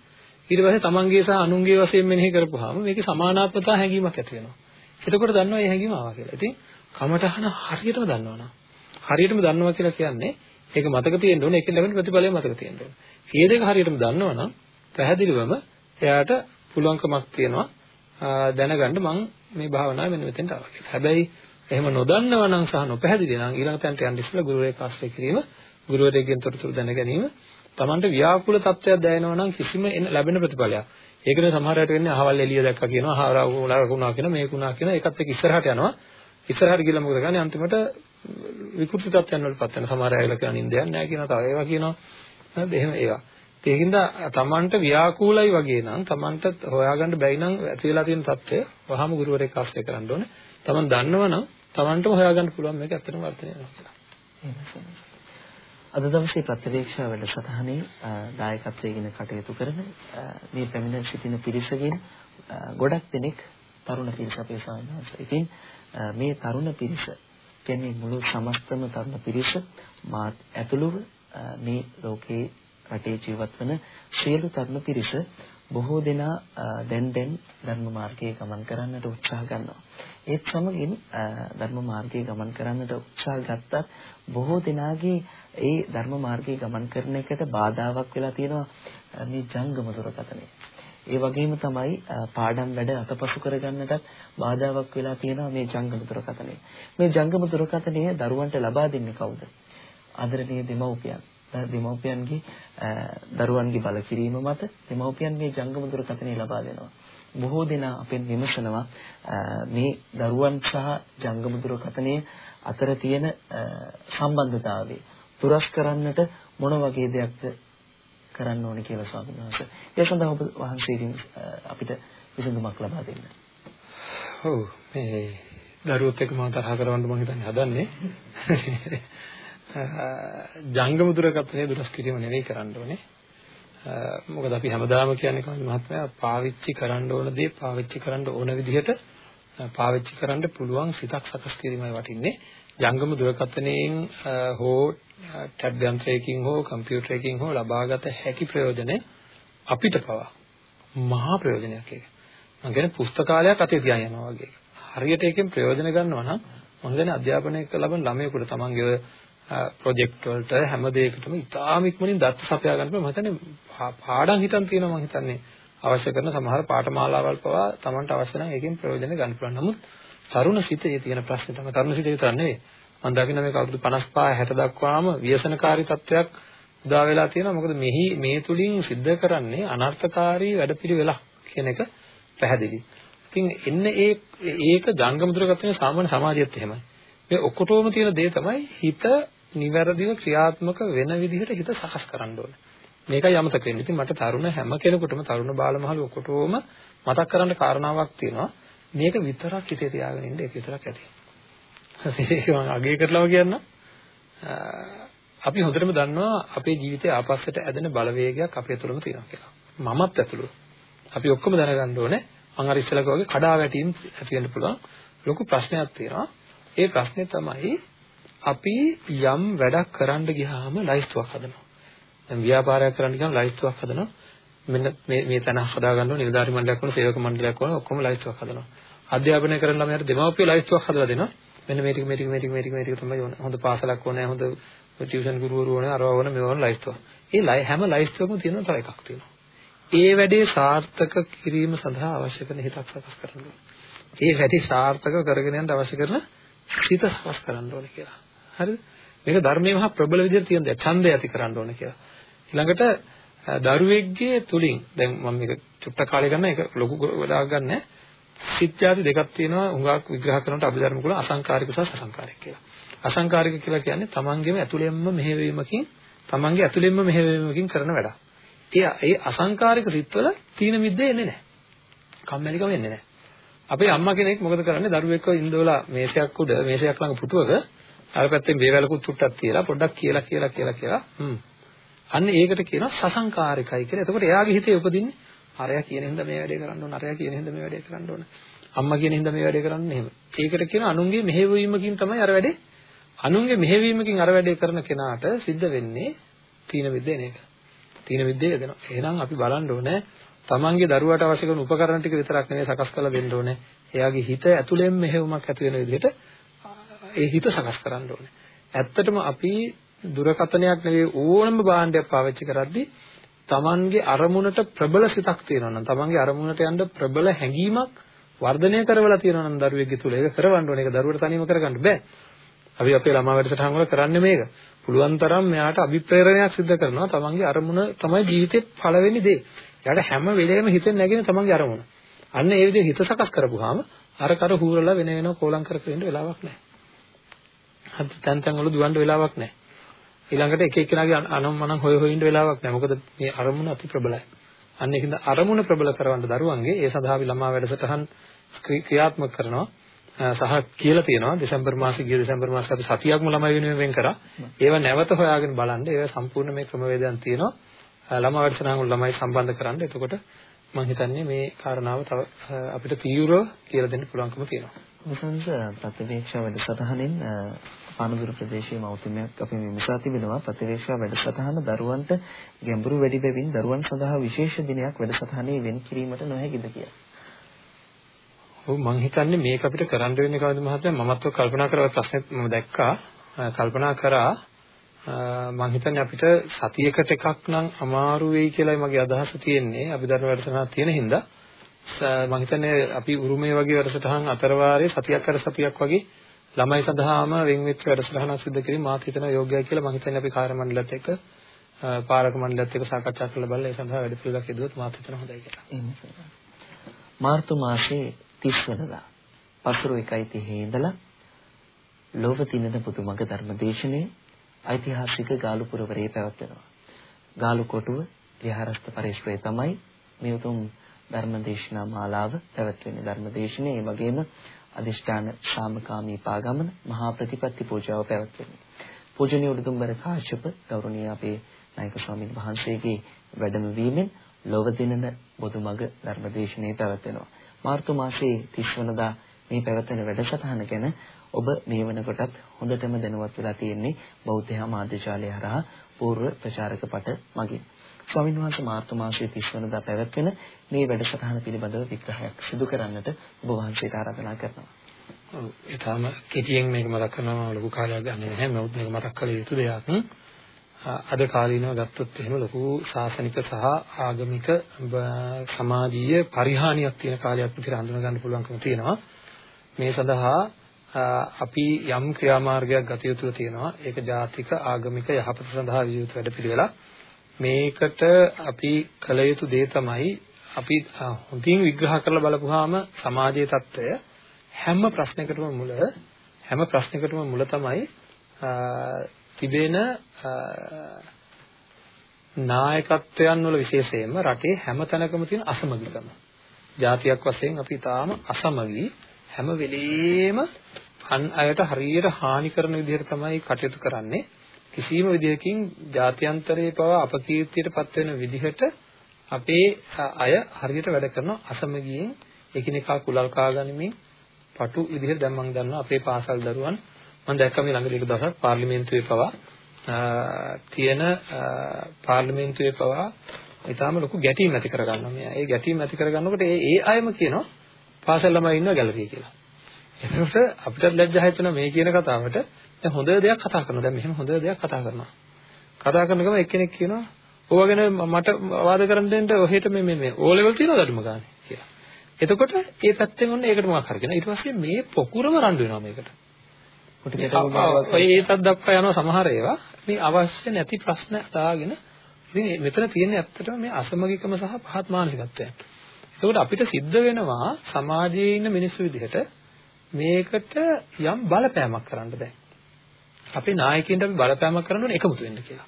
[SPEAKER 2] ඊට පස්සේ තමන්ගේ සහ අනුන්ගේ වශයෙන් මෙනෙහි කරපුවාම මේකේ සමානාත්මතා හැඟීමක් ඇති වෙනවා. එතකොට දන්නවා මේ හැඟීම ආවා කියලා. ඉතින් කමටහන හරියටම දන්නවනම් හරියටම දන්නවා කියලා කියන්නේ ඒක මතක තියෙන්න ඕනේ ඒකෙන් ලැබෙන ප්‍රතිඵලය මතක තියෙන්න ඕනේ. මේ දෙක හරියටම දන්නවනම් පැහැදිලිවම එයාට පුළුවන්කමක් තියෙනවා දැනගන්න මං මේ භාවනාව මෙන්න මෙතෙන්ට ආවා කියලා. හැබැයි එහෙම නොදන්නව නම් සහ නොපැහැදිලි නම් ඊළඟ තැනට යන්න ඉස්සෙල්ලා ගුරුවරයෙක් ආශ්‍රය කිරීම ගුරුවරයෙක්ගෙන් තොරතුරු දැන ගැනීම Tamanට ව්‍යාකූල තත්ත්වයක් දැනෙනවා නම් කිසිම ලැබෙන ප්‍රතිඵලයක්. ඒකනේ සමහර අයට වෙන්නේ අහවල් එළිය දැක්කා කියනවා, අහවල් උලරකුණා කියනවා, මේකුණා කියනවා, ඒකත් එක්ක ඉස්සරහට යනවා. ඉස්සරහට ගිහලා මොකද කරන්නේ? අන්තිමට විකෘති තත්ත්වයන් වලටපත් වෙන සමහර අය කියලා කියන නින්දයක් නැහැ කියනවා, තව ඒවා කියනවා. නේද? එහෙම ඒවා. ඒකින්ද තමන්ට ව්‍යාකූලයි වගේ නම් තමන්ට හොයාගන්න බැයි නම් ඇති වෙලා තියෙන தත්ත්වය වහාම ගුරුවරයෙක් ආශ්‍රය කරන්න ඕනේ. තමන් දන්නවනම් තමන්ටම හොයාගන්න පුළුවන් මේක ඇත්තටම වර්ධනය වෙනවා කියලා.
[SPEAKER 1] අද දවසේ ප්‍රතිවේක්ෂා වැඩසටහනේ දායකත්වයෙන් කටයුතු කරන මේ පැමිණ සිටින පිරිසකින් ගොඩක් දෙනෙක් තරුණ පිරිස අපේ සාමාන්‍යස. ඉතින් මේ තරුණ පිරිස කියන්නේ මුළු සමස්තම තරුණ පිරිස මාත් ඇතුළුව මේ ලෝකේ රටේ ජීවත් වන සියලු තරුණ පිරිස බොහෝ දෙනා දැන් දැන් ධර්ම මාර්ගයේ ගමන් කරන්නට උත්සාහ ගන්නවා. ඒත් සමගින් ධර්ම මාර්ගයේ ගමන් කරන්නට උත්සාහ ගත්තත් බොහෝ දෙනාගේ ඒ ධර්ම මාර්ගයේ ගමන් කරන එකට බාධාවක් වෙලා තියෙනවා මේ ජංගම දුරකථනය. ඒ වගේම තමයි පාඩම් වැඩ අතපසු කරගන්නටත් බාධාවක් වෙලා තියෙනවා මේ ජංගම දුරකථනය. මේ ජංගම දුරකථනය දරුවන්ට ලබා දෙන්නේ කවුද? ආදරණීය දෙමව්පියන්. දෙමව්පියන්ගේ දරුවන්ගේ බලකිරීම මත දෙමව්පියන් මේ ජංගම දුරකථනය ලබා දෙනවා. බොහෝ දෙනා අපෙන් විමසනවා මේ දරුවන් සහ ජංගම දුරකථනයේ අතර තියෙන සම්බන්ධතාවය දුරස් කරන්නට මොන වගේ දෙයක්ද කරන්න ඕනේ කියලා ස්වාමීන් වහන්සේ. ඒ සඳහා ඔබ වහන්සේගෙන් අපිට විසඳුමක් ලබා දෙන්න.
[SPEAKER 2] ඔව් මේ දරුවොත් එක්ක මම තරහ කරවන්න මම හිතන්නේ හදන්නේ. ජංගම දුරකථනය දුරස් කිරීම නෙවෙයි කරන්න ඕනේ. මොකද අපි හැමදාම කියන්නේ කවුද මහත්මයා පාවිච්චි කරන්න ඕන දේ පාවිච්චි කරන්න ඕන විදිහට පාවිච්චි කරන්න පුළුවන් සිතක් සකස් කිරීමයි වටින්නේ. ජංගම දුරකථනයෙන් හෝ ටැබ් යන්ත්‍රයකින් හෝ කම්පියුටරයකින් හෝ ලබාගත හැකි ප්‍රයෝජන අපිට පවා මහා ප්‍රයෝජනයක් ඒක. මම කියන්නේ පුස්තකාලයක් අතේ තියන් යනවා වගේ. හරියට ඒකෙන් ප්‍රයෝජන ගන්නවා නම් මම හිතන්නේ අධ්‍යාපනය ලබන ළමයෙකුට තමන්ගේ ප්‍රොජෙක්ට් වලට හැම දෙයකටම ඉතාම ඉක්මනින් දත්ත සපයා ගන්න මම හිතන්නේ පාඩම් හිතන් තියෙනවා මම හිතන්නේ අවශ්‍ය කරන සමහර පාඨමාලාවල් පවා Tamanට අවශ්‍ය නම් ඒකෙන් ප්‍රයෝජන ගන්න පුළුවන්. නමුත් තරුණ සිතේ තියෙන ප්‍රශ්නේ තමයි තරුණ සිතේ විතර නෙවෙයි. මම දකින්න මේක අවුරුදු 55 60 දක්වාම ව්‍යසනකාරී තත්වයක් උදා වෙලා තියෙනවා. මොකද මෙහි මේ තුලින් सिद्ध කරන්නේ අනර්ථකාරී වැඩපිළිවෙලක් කියන එක පැහැදිලි. ඉතින් එන්නේ ඒ ඒක ජංගම දුරගතනේ සාමාන්‍ය සමාජයේත් එහෙමයි. මේ ඔක්කොටම තියෙන දේ තමයි හිත නිවැරදිව ක්‍රියාත්මක වෙන විදිහට හිත සකස් කරන්න ඕනේ. මේකයි යමතක වෙන්නේ. ඉතින් මට තරුණ හැම කෙනෙකුටම තරුණ බාලමහලු ඔක්කොටම මතක් කරන්න කාරණාවක් තියෙනවා. මේක විතරක් හිතේ තියාගෙන ඉන්න ඒක විතරක් ඇති. ඒක මම අගය කරලාම කියන්න. අපි හොඳටම දන්නවා අපේ ජීවිතයේ ආපස්සට ඇදෙන බලවේගයක් අපේ තුළම තියෙනවා කියලා. මමත් ඇතුළු. අපි ඔක්කොම දැනගන්න ඕනේ. මම අර ඉස්සෙල්ලා වගේ කඩා වැටීම් ඇති වෙන්න පුළුවන්. ලොකු ප්‍රශ්නයක් තියෙනවා. ඒ ප්‍රශ්නේ තමයි අපි යම් වැඩක් කරන්න ගියාම ලයිස්තුවක් හදනවා. දැන් ව්‍යාපාරයක් කරන්න ගියාම ලයිස්තුවක් හදනවා. මෙන්න මේ මේ තැන හදා ගන්න ඕනේ නිලධාරි මණ්ඩලයක් වුණා සේවක මණ්ඩලයක් වුණා ඔක්කොම ලයිස්තුවක් හදනවා. අධ්‍යාපනය කරන ළමයාට දෙමාපිය ලයිස්තුවක් හදලා දෙනවා. මෙන්න මේ ටික මේ ටික මේ ටික මේ ටික මේ ටික තමයි ඕනේ. හොඳ පාසලක් ඕනේ, හොඳ ටියුෂන් ගුරුවරු ඕනේ, අරව ඕනේ, මේව ඕනේ ලයිස්තුවක්. ඒ හැම ලයිස්තුවකම තියෙනවා තව එකක් තියෙනවා. ඒ වැඩේ සාර්ථක කිරීම සඳහා අවශ්‍ය කරන හිතක් සකස් කරන්න ඕනේ. ඒ වැඩේ සාර්ථක කරගෙන යන්න අවශ්‍ය කරන හිත සකස් කරන්න ඕනේ කියලා. හරිද? මේක ධර්මයේ මහා ප්‍රබල විදිහට තියෙන දෙයක්. ඡන්දය ඇති කරන්න ඕනේ කියලා. ඊළඟට දරුවෙක්ගේ තුලින් දැන් මම මේක චුට්ට කාලේ ගන්න ඒක ලොකු වෙලාවක් ගන්න සිත් જાති දෙකක් තියෙනවා උඟාක් විග්‍රහ කරනකොට අභිධර්ම කුල අසංකාරික සහ සසංකාරික කියලා. අසංකාරික කියලා කියන්නේ තමන්ගේම ඇතුළෙන්ම මෙහෙවීමකින් තමන්ගේ ඇතුළෙන්ම මෙහෙවීමකින් කරන වැඩක්. ඒ ඒ අසංකාරික සිත්වල තීන මිද්දේ එන්නේ නැහැ. කම්මැලිකම එන්නේ නැහැ. අපේ අම්මා කෙනෙක් මොකද කරන්නේ දරුවෙක්ව ඉඳවලා මේසයක් උඩ මේසයක් ළඟ පුටුවක අර පැත්තෙන් බේවැලකුත් තුට්ටක් තියලා පොඩ්ඩක් කියලා කියලා කියලා කියලා හ්ම් අන්න ඒකට කියනවා සසංකාරිකයි කියලා. එතකොට එයාගේ හිතේ උපදින්නේ අරයා කියන හින්දා මේ වැඩේ කරන්න ඕන අරයා කියන හින්දා මේ වැඩේ කරන්න ඕන අම්මා කියන හින්දා මේ වැඩේ කරන්න එහෙම. ඒකට කියන අනුන්ගේ මෙහෙවීමකින් තමයි අර වැඩේ අනුන්ගේ මෙහෙවීමකින් අර වැඩේ කරන කෙනාට සිද්ධ වෙන්නේ තීන විද්‍යාව නේද? තීන විද්‍යාව යදෙනවා. එහෙනම් අපි බලන්න ඕනේ තමන්ගේ දරුවාට අවශ්‍ය කරන උපකරණ ටික විතරක් නෙවෙයි සකස් කරලා දෙන්න ඕනේ. එයාගේ හිත ඇතුළෙන් මෙහෙයුමක් ඇති වෙන විදිහට ඒ හිත සකස් කරන්න ඕනේ. ඇත්තටම අපි දුරකථනයක් නෙවෙයි ඕනම භාණ්ඩයක් පාවිච්චි කරද්දී තමන්ගේ අරමුණට ප්‍රබල සිතක් තියෙනවා නම් තමන්ගේ අරමුණට යන්න ප්‍රබල හැඟීමක් වර්ධනය කරවලා තියෙනවා නම් දරුවෙක්ගේ තුල ඒක කරවන්න ඕනේ. ඒක දරුවට තනියම කරගන්න බෑ. අපි අපේ ළමා වැඩසටහන් වල කරන්නේ මේක. පුළුවන් තරම් මෙයාට අභිප්‍රේරණයක් සිදු කරනවා. තමන්ගේ අරමුණ තමයි ජීවිතේ පළවෙනි දේ. එයාට හැම වෙලේම හිතෙන් නැගෙන තමන්ගේ අරමුණ. අන්න ඒ විදිහට හිත සකස් කරපුවාම අර කර හූරලා වෙන වෙනම කෝලම් කර කර ඉන්න වෙලාවක් නැහැ. හරි තැන් තැන් වල දුවන්න වෙලාවක් නැහැ. ඊළඟට එක එක්කෙනාගේ අනම්මනම් හොය හොය ඉන්න වෙලාවක් නැහැ. මොකද මේ අරමුණ අති ප්‍රබලයි. අන්න ඒකින්ද අරමුණ ප්‍රබල කරවන්න දරුවන්ගේ ඒ සඳහා අපි ළමා වැඩසටහන් ක්‍රියාත්මක කරනවා. සහ කියලා තියෙනවා දෙසැම්බර් මාසේ ගිය දෙසැම්බර් මාසේ අපි සතියක්ම ළමයි වෙනුවෙන් වෙන් කරා. ඒව නැවත හොයාගෙන බලන්න. ඒව සම්පූර්ණ මේ ක්‍රමවේදයන් තියෙනවා. ළමා වැඩසටහන් වල ළමයි සම්බන්ධ කරන්න. එතකොට මම හිතන්නේ මේ කාරණාව තව අපිට තීව්‍රව කියලා දෙන්න පුළුවන්කම තියෙනවා.
[SPEAKER 1] මුසන්ස ප්‍රතිවේක්ෂා වැඩසටහනෙන් පානදුර ප්‍රදේශයේ මෞතුමයක් අපි විමසා තිබෙනවා. ප්‍රතිවේක්ෂා වැඩසටහන දරුවන්ට ගැඹුරු වැඩි බැවින් දරුවන් සඳහා විශේෂ දිනයක් වැඩසටහනේ වෙන් කිරීමට නොහැකිද කියලා.
[SPEAKER 2] ඔව් මම හිතන්නේ මේක අපිට කරන්න වෙන්නේ කවුද මහත්තයා? මමත් කල්පනා කරලා ප්‍රශ්නෙත් මම දැක්කා. කල්පනා කරා. මම හිතන්නේ අපිට සතියකට එකක් නම් අමාරු වෙයි කියලායි මගේ අදහස තියෙන්නේ. අභිධර්ම වැඩසටහනක් තියෙන හින්දා. මම හිතන්නේ අපි උරුමයේ වගේ වැඩසටහන් අතරවාරයේ සතියක් කර සතියක් වගේ ළමයි සඳහාම වෙන් වෙච්ච වැඩසටහනක් සිදු කිරීම මාත් හිතනවා යෝග්‍යයි කියලා මම හිතන්නේ අපි කාර්ය මණ්ඩලයත් එක්ක පාලක මණ්ඩලයත් එක්ක සාකච්ඡා කරලා බලලා ඒ සඳහා වැඩ පිළිවෙලක් යදුවොත් මාත් හිතනවා හොඳයි කියලා.
[SPEAKER 1] මාර්තු මාසයේ 30 වෙනිදා පසුරු 1:30 ඉඳලා ලෝක තිනද පුදුමග ධර්මදේශනයේ ඓතිහාසික ගාලුපුරවරේ පැවැත්වෙනවා. ගාලු කොටුව විහාරස්ත පරිශ්‍රය තමයි මේ උතුම් ධර්මදේශනා මාලාව පැවැත්වෙන්නේ. ධර්මදේශනයේ ඒ වගේම අදිෂ්ඨාන ශාමකාමී පාගමන මහා ප්‍රතිපත්ති පූජාව පැවැත්වෙන්නේ. පූජනීය උඩුදුම්බර කාශ්‍යප ගෞරවනීය අපේ නායක ස්වාමීන් වහන්සේගේ වැඩම වීමෙන් ලොව දිනන බොදුමග ධර්මදේශනයේ පැවැත්වෙනවා. මාර්තු මාසයේ 30 වෙනිදා මේ පැවැත්වෙන වැඩසටහන ගැන ඔබ මේ වෙනකොටත් හොඳටම දැනුවත් වෙලා තියෙන්නේ බෞද්ධ මාධ්‍යාලය හරහා పూర్ව ප්‍රචාරක පට මගින්. ස්වාමීන් වහන්සේ මාර්තු මාසයේ 30 වෙනිදා පැවැත්වෙන මේ වැඩසටහන පිළිබඳව විග්‍රහයක් සිදු කරන්නට ඔබ වහන්සේට ආරාධනා කරනවා.
[SPEAKER 2] ඔව් ඊටාම කෙටියෙන් මේක මතක් කරනවා ලොකු කාලයක් ගන්න නැහැ. නමුත් මේක මතක් කළ යුතු දෙයක්. අද කාලීනව ගත්තොත් එහෙම ලොකු ශාසනික සහ ආගමික සමාජීය පරිහානියක් තියෙන කාලයක් විදිහට හඳුනා ගන්න පුළුවන්කම තියෙනවා. මේ සඳහා අපි යම් ක්‍රියාමාර්ගයක් ගත යුතු තියෙනවා. ඒක ජාතික ආගමික යහපත සඳහා වියුත් වැඩපිළිවෙලක්. මේකට අපි කළ යුතු දේ තමයි අපි හොඳින් විග්‍රහ කරලා බලපුවාම සමාජයේ తত্ত্বය හැම ප්‍රශ්නයකටම මුල හැම ප්‍රශ්නයකටම මුල තමයි තිබෙන නායකත්වයන් වල විශේෂයෙන්ම රටේ හැම තැනකම තියෙන අසමගිකම. ජාතියක් වශයෙන් අපි තාම අසමගි හැම වෙලෙම අන් අයට හරියට හානි කරන විදිහට තමයි කටයුතු කරන්නේ. කිසිම විදිහකින් ජාත්‍යන්තරයේ පවා අපකීර්තියට පත් වෙන විදිහට අපේ අය හරියට වැඩ කරන අසමගියෙන් එකිනෙකා කුලල් කා ගනිමින් පටු විදිහට දැන් මම දන්නවා අපේ පාසල් දරුවන් මම දැක්ක මේ ළඟදී එක දවසක් පාර්ලිමේන්තුවේ පවා තියෙන පාර්ලිමේන්තුවේ පවා ඊටාම ලොකු ගැටීම් ඇති කරගන්නවා මෙයා. ඒ ගැටීම් ඇති කරගන්නකොට ඒ ඒ අයම කියනවා පාසල් ළමයි ඉන්නවා ගැලරිය කියලා. එතකොට අපිට ලැජ්ජා හිතෙනවා මේ කියන කතාවට දැන් හොඳ දෙයක් කතා කරනවා. දැන් මෙහෙම හොඳ දෙයක් කතා කරනවා. කතා කරන ගමන් එක්කෙනෙක් කියනවා ඕවා ගැන මට වාද කරන්න දෙන්න ඔහෙට මේ මේ මේ ඕ ලෙවල් තියනවද අඩුම ගානේ කියලා. එතකොට ඒ පැත්තෙන් ඔන්න ඒකට මොකක් හරි කියනවා. ඊට පස්සේ මේ පොකුරම රණ්ඩු වෙනවා මේකට. ඒතත් දක්වා යනවා සමහර ඒවා. මේ අවශ්‍ය නැති ප්‍රශ්න දාගෙන ඉතින් මෙතන තියෙන්නේ ඇත්තටම මේ අසමගිකම සහ පහත් මානසිකත්වයන්. එතකොට අපිට සිද්ධ වෙනවා සමාජයේ ඉන්න මිනිස්සු විදිහට මේකට යම් බලපෑමක් කරන්න දැන්. අපේ නායකයින්ට අපි බලපෑමක් කරන්න ඕනේ එකමුතු වෙන්න කියලා.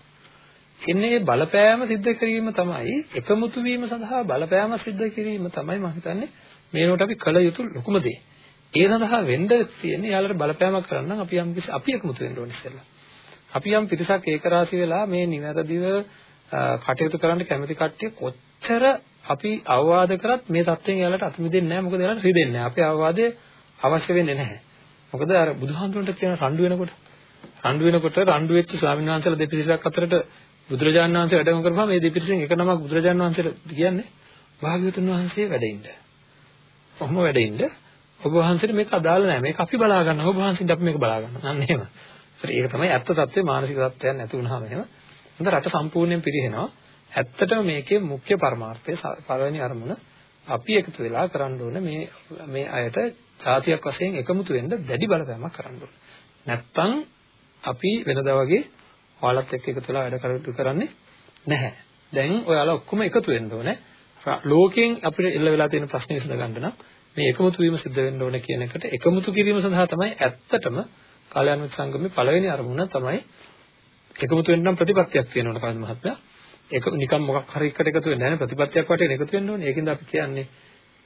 [SPEAKER 2] එන්නේ මේ බලපෑම සිද්ධ කිරීම තමයි එකමුතු වීම සඳහා බලපෑම සිද්ධ කිරීම තමයි මම හිතන්නේ මේකට අපි කළ යුතු ලොකුම දේ. ඒ සඳහා වෙන්න තියෙන්නේ යාළුවට බලපෑමක් කරන්න අපි යම් කිසි අපි එකමුතු වෙන්න ඕනේ ඉස්සෙල්ලා. අපි යම් පිටසක් ඒකරාශි වෙලා මේ නිවැරදිව කටයුතු කරන්න කැමති කට්ටිය කොච්චර අපි අවවාද කරත් මේ தත්ත්වයෙන් යාළුවට අත මිදෙන්නේ නැහැ. මොකද යාළුවට රිදෙන්නේ නැහැ. අපේ අවවාදය අවශ්‍ය වෙන්නේ නැහැ. මොකද අර බුදුහාමුදුරන්ට කියන රණ්ඩු වෙනකොට රණ්ඩු වෙනකොට රණ්ඩු වෙච්ච ස්වාමීන් වහන්සේලා දෙපිරිසක් අතරට බුදුරජාණන් වහන්සේ වැඩම කරපුවාම මේ දෙපිරිසෙන් එක නමක් බුදුරජාණන් වහන්සේට කියන්නේ භාග්‍යවතුන් වහන්සේ වැඩ ඉන්න. කොහොම වැඩ ඉන්න? ඔබ වහන්සේට මේක අදාළ නැහැ. මේක අපි බලා ගන්නවා. ඔබ වහන්සේට අපි මේක බලා ගන්නවා. අන්න එහෙම. ඒක තමයි ඇත්ත తත්වේ මානසික තත්ත්වයන් නැති වුනහම එහෙම. හොඳ රට සම්පූර්ණයෙන් පිරිහෙනවා. ඇත්තටම මේකේ මුඛ්‍ය පරමාර්ථය පළවෙනි අරමුණ අපි එකතු වෙලා කරන්න ඕනේ මේ මේ අයට ජාතියක් වශයෙන් එකමුතු වෙන්න දැඩි බලපෑමක් කරන්න ඕනේ. නැත්තම් අපි වෙනදා වගේ ඔයාලත් එක්ක එකතු වෙලා වැඩ කටයුතු කරන්නේ නැහැ. දැන් ඔයාලා ඔක්කොම එකතු වෙන්න ඕනේ. ලෝකයෙන් අපිට එල්ල වෙලා තියෙන ප්‍රශ්නේ විසඳ ගන්න නම් මේ එකමුතු වීම සිද්ධ වෙන්න ඕනේ කියන එකට එකමුතු කිරීම සඳහා තමයි ඇත්තටම කල්‍යාණ මිත්‍ර සංගමේ පළවෙනි අරමුණ තමයි එකමුතු වෙන්න නම් ප්‍රතිපත්තියක් තියෙනවනේ පාද මහත්මයා. ඒක නිකන් මොකක් හරි එකට එකතු වෙන්නේ නැහැ ප්‍රතිපත්තියක් වටේ එකතු වෙන්න ඕනේ. ඒකින්ද අපි කියන්නේ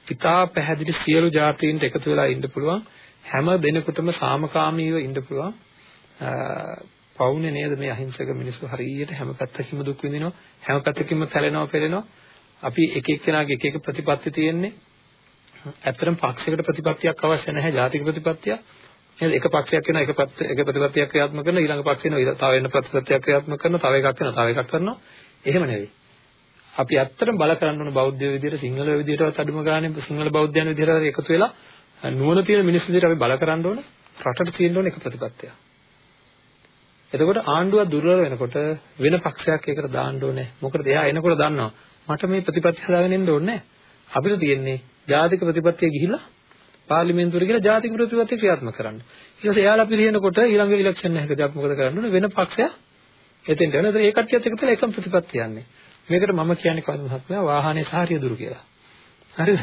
[SPEAKER 2] පිතා පැහැදිලි සියලු જાතීන්ට එකතු වෙලා ඉන්න පුළුවන් හැම දෙනෙකුටම සාමකාමීව ඉන්න පුළුවන් පවුනේ නේද මේ අහිංසක මිනිස්සු හරියට හැම පැත්තකින්ම දුක් විඳිනවා හැම පැත්තකින්ම තැලෙනවා පෙළෙනවා අපි එක එක්කෙනාගේ එක එක ප්‍රතිපත්ති තියෙන්නේ. ඇත්තටම පක්ෂයකට ප්‍රතිපත්තියක් අවශ්‍ය නැහැ ජාතික ප්‍රතිපත්තියක්. නේද? එක පක්ෂයක් වෙනවා එක පැත්ත එක ප්‍රතිපත්තියක් ක්‍රියාත්මක කරනවා ඊළඟ පක්ෂය වෙනවා තව වෙන ප්‍රතිපත්තියක් ක්‍රියාත්මක කරනවා තව එකක් වෙනවා තව එකක් කරනවා. එහෙම නෙවෙයි. අපි ඇත්තටම බල කරන්න ඕන බෞද්ධ විදියට සිංහල විදියටවත් අඩුම ගානේ සිංහල බෞද්ධයන් විදියට එකතු වෙලා නුවණ තියෙන මිනිස්සු විදියට අපි බල කරන්න ඕන රටට තියෙන්න ඕන එක ප්‍රතිපත්තියක්. එතකොට ආණ්ඩුව දුර්වල වෙනකොට වෙන පක්ෂයක් ඒකට දාන්න ඕනේ මොකද එයා එනකොට දන්නවා මට මේ ප්‍රතිපත්ති හදාගෙන එන්න ඕනේ අපිට තියෙන්නේ ජාතික ප්‍රතිපත්තිය ගිහිල්ලා පාර්ලිමේන්තුවට ගිහලා ජාතික ප්‍රතිපත්තිය ක්‍රියාත්මක කරන්න. ඊට පස්සේ එයාලා පිළිහෙනකොට ඊළඟ ඉලෙක්ෂන් එකකදී අපි මොකද කරන්න ඕනේ වෙන පක්ෂයක් එතෙන්ට යනවා. ඒ කට්ටියත් එකතු වෙලා එකම ප්‍රතිපත්තිය යන්නේ. මේකට මම කියන්නේ කවුද මහත්මයා වාහනේ සහ රියදුරු කියලා. හරිද?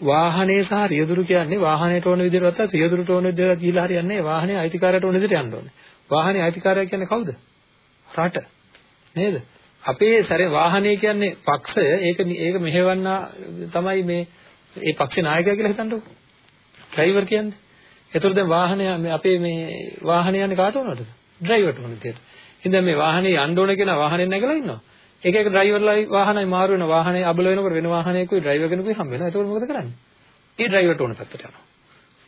[SPEAKER 2] වාහනේ සහ රියදුරු කියන්නේ වාහනේට ඕන විදිහට වත්තා රියදුරුට ඕන විදිහට ගිහිලා හරියන්නේ නැහැ. වාහනේ අයිතිකාරයට ඕන විදිහට යන්න ඕනේ. වාහනේ අයිතිකාරය කියන්නේ කවුද? රට. නේද? අපේ සැරේ වාහනේ කියන්නේ පක්ෂය ඒක ඒක මෙහෙවන්න තමයි මේ ඒ පක්ෂේ නායකයා කියලා හිතන්නකෝ. ඩ්‍රයිවර් කියන්නේ. ඒතර දැන් වාහනය අපේ මේ වාහනේ යන්නේ කාට උනටද? ඩ්‍රයිවර්ට උන විදියට. ඉතින් මේ වාහනේ යන්න ඕන කෙනා වාහනේ නැගලා ඉන්නවා. එක එක ඩ්‍රයිවර්ලා වාහනයි මාරු වෙන වාහනේ අබල වෙනකොට වෙන වාහනයකුයි ඩ්‍රයිවර් කෙනෙකුයි හම්බ වෙනවා. ඒතකොට මොකද කරන්නේ? ඒ ඩ්‍රයිවර්ට ඕන පැත්තට යනවා.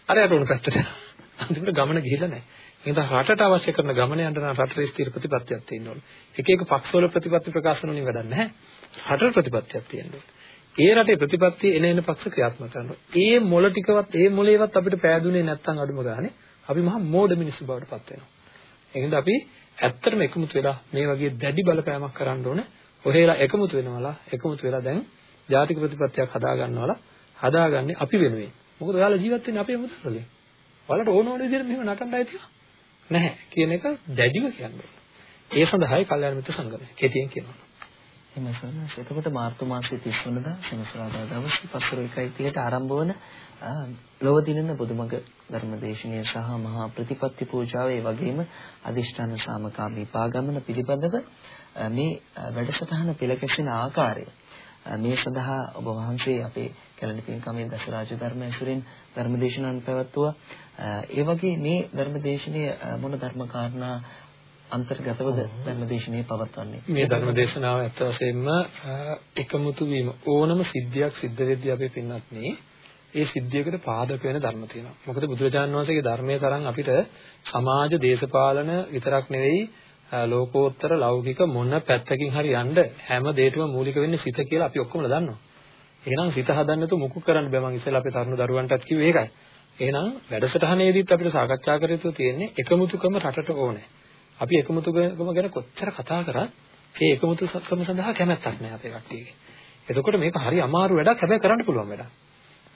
[SPEAKER 2] අරයට ඕන පැත්තට යනවා. අන්තිමට ගමන ගිහිල්ලා නැහැ. එහෙනම් රටට අවශ්‍ය කරන ගමන යන්න නම් රටේ ස්ථිර ප්‍රතිපත්තියක් තියෙන්න ඕනේ. එක එක පක්ෂවල ප්‍රතිපත්ති ප්‍රකාශන වලින් වැඩක් නැහැ. රටේ ප්‍රතිපත්තියක් තියෙන්න ඕනේ. ඒ රටේ ප්‍රතිපත්තිය එන එන පක්ෂ ක්‍රියාත්මක කරනවා. ඒ මොළ ටිකවත් ඒ මොළේවත් අපිට පෑදුනේ නැත්නම් අඩුම ගානේ අපි මහා මෝඩ මිනිස්සු බවට පත් වෙනවා. එහෙනම් අපි ඇත්තටම එකමුතු වෙලා මේ වගේ දැඩි බලපෑමක් කරන්න ඕනේ. ඔහෙලා එකමුතු වෙනවලා එකමුතු වෙලා දැන් ජාතික ප්‍රතිපත්තියක් හදා ගන්නවලා හදාගන්නේ අපි වෙනුවෙන්. මොකද ඔයාලා ජීවත් වෙන්නේ අපේ මුදල් වලින්. ඔයාලට ඕන ඕන විදිහට මෙහෙම නටන්න ඇති නැහැ කියන එක දැඩිව කියන්නේ. ඒ සඳහායි කල්යාණ මිත්‍ර සංගමය. කෙටියෙන් කියනවා.
[SPEAKER 1] එහෙමයි සර්. එතකොට මාර්තු මාසයේ 30 වෙනිදා සෙනසුරාදා දවසේ පස්වර 1:30ට ආරම්භ වන ලොව දිනන බුදුමග ධර්මදේශනය සහ මහා ප්‍රතිපත්ති පූජාව ඒ වගේම අදිෂ්ඨාන සාමකාමී පාගමන පිළිබඳව මේ වැඩසටහන පෙළගැසෙන ආකාරය මේ සඳහා ඔබ වහන්සේ අපේ කැලණි පින්කමේ දසරාජ ධර්ම ඇසුරින් ධර්මදේශනන් පැවැත්වුවා. ඒ වගේ මේ ධර්මදේශනයේ මොන ධර්ම කාරණා අන්තර්ගතවද ධර්මදේශනයේ පවත්වන්නේ.
[SPEAKER 2] මේ ධර්මදේශනාව ඇත්ත වශයෙන්ම එකමුතු වීම ඕනම සිද්ධියක් සිද්ධ වෙද්දී අපි පින්නත් නේ ඒ සිද්ධියකට පාදක වෙන ධර්ම තියෙනවා. මොකද බුදුරජාණන් වහන්සේගේ ධර්මයේ තරම් අපිට සමාජ දේශපාලන විතරක් නෙවෙයි ලෝකෝත්තර ලෞකික මොන පැත්තකින් හරි යන්න හැම දෙයකම මූලික වෙන්නේ සිත කියලා අපි ඔක්කොම දන්නවා. එහෙනම් සිත හදන්න තු මුකුත් කරන්න බෑ මම ඉස්සෙල්ලා අපේ තරුණ දරුවන්ටත් කිව්වේ ඒකයි. එහෙනම් වැඩසටහනේදීත් අපිට සාකච්ඡා කර යුතු තියෙන්නේ එකමුතුකම රටට ඕනේ. අපි එකමුතුකම ගැන කොච්චර කතා කරත් ඒ එකමුතුකම සඳහා කැමැත්තක් නැහැ අපේ කට්ටියගේ. එතකොට මේක හරි අමාරු වැඩක් හැබැයි කරන්න පුළුවන් වැඩක්.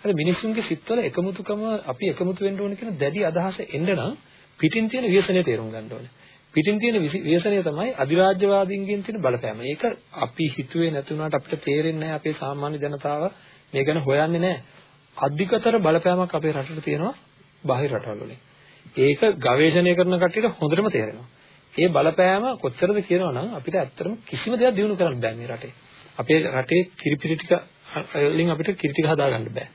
[SPEAKER 2] හරි මිනිස්සුන්ගේ සිත්වල එකමුතුකම අපි එකමුතු වෙන්න ඕනේ කියන දැඩි අදහස එන්න නම් පිටින් තියෙන ව්‍යසනය තේරුම් ගන්න ඕනේ. පිටින් තියෙන ව්‍යසනය තමයි අධිරාජ්‍යවාදීන්ගෙන් තියෙන බලපෑම. ඒක අපි හිතුවේ නැතුණාට අපිට තේරෙන්නේ නැහැ අපේ සාමාන්‍ය ජනතාව මේ ගැන හොයන්නේ නැහැ. අධිකතර බලපෑමක් අපේ රටට තියෙනවා බාහිර රටවල් වලින්. ඒක ගවේෂණය කරන කට්ටියට හොඳටම තේරෙනවා. ඒ බලපෑම කොච්චරද කියනවනම් අපිට ඇත්තටම කිසිම දෙයක් දිනු කරන්න බෑ මේ රටේ. අපේ රටේ කිරිපිටි ටික වලින් අපිට කිරි ටික හදාගන්න බෑ.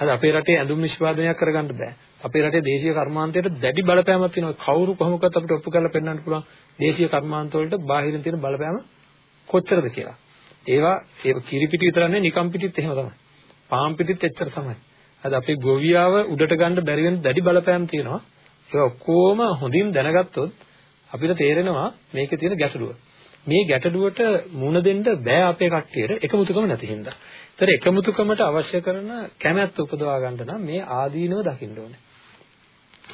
[SPEAKER 2] අද අපේ රටේ ඇඳුම් නිෂ්පාදනයක් කරගන්න බෑ. අපේ රටේ දේශීය කර්මාන්තයට දැඩි බලපෑමක් තියෙනවා. කවුරු කොහොමකත් අපිට ඔප්පු කරලා පෙන්වන්න පුළුවන් දේශීය කර්මාන්ත වලට බාහිරින් තියෙන බලපෑම කොච්චරද කියලා. ඒවා ඒ කිරි පිටි විතර නෙවෙයි නිකම් පිටිත් එහෙම තමයි. පාම් පිටිත් එච්චර තමයි. අද අපේ ගොවියාව උඩට ගන්න බැරි වෙන දැඩි බලපෑම් තියෙනවා. ඒවා ඔක්කොම හොඳින් දැනගත්තොත් අපිට තේරෙනවා මේකේ තියෙන ගැටලුව. මේ ගැටලුවට මුහුණ දෙන්න බෑ අපේ කට්ටියට එකමුතුකම නැති හින්දා. ඒතර එකමුතුකමට අවශ්‍ය කරන කැමැත්ත උපදවා ගන්න නම් මේ ආදීනව දකින්න ඕනේ.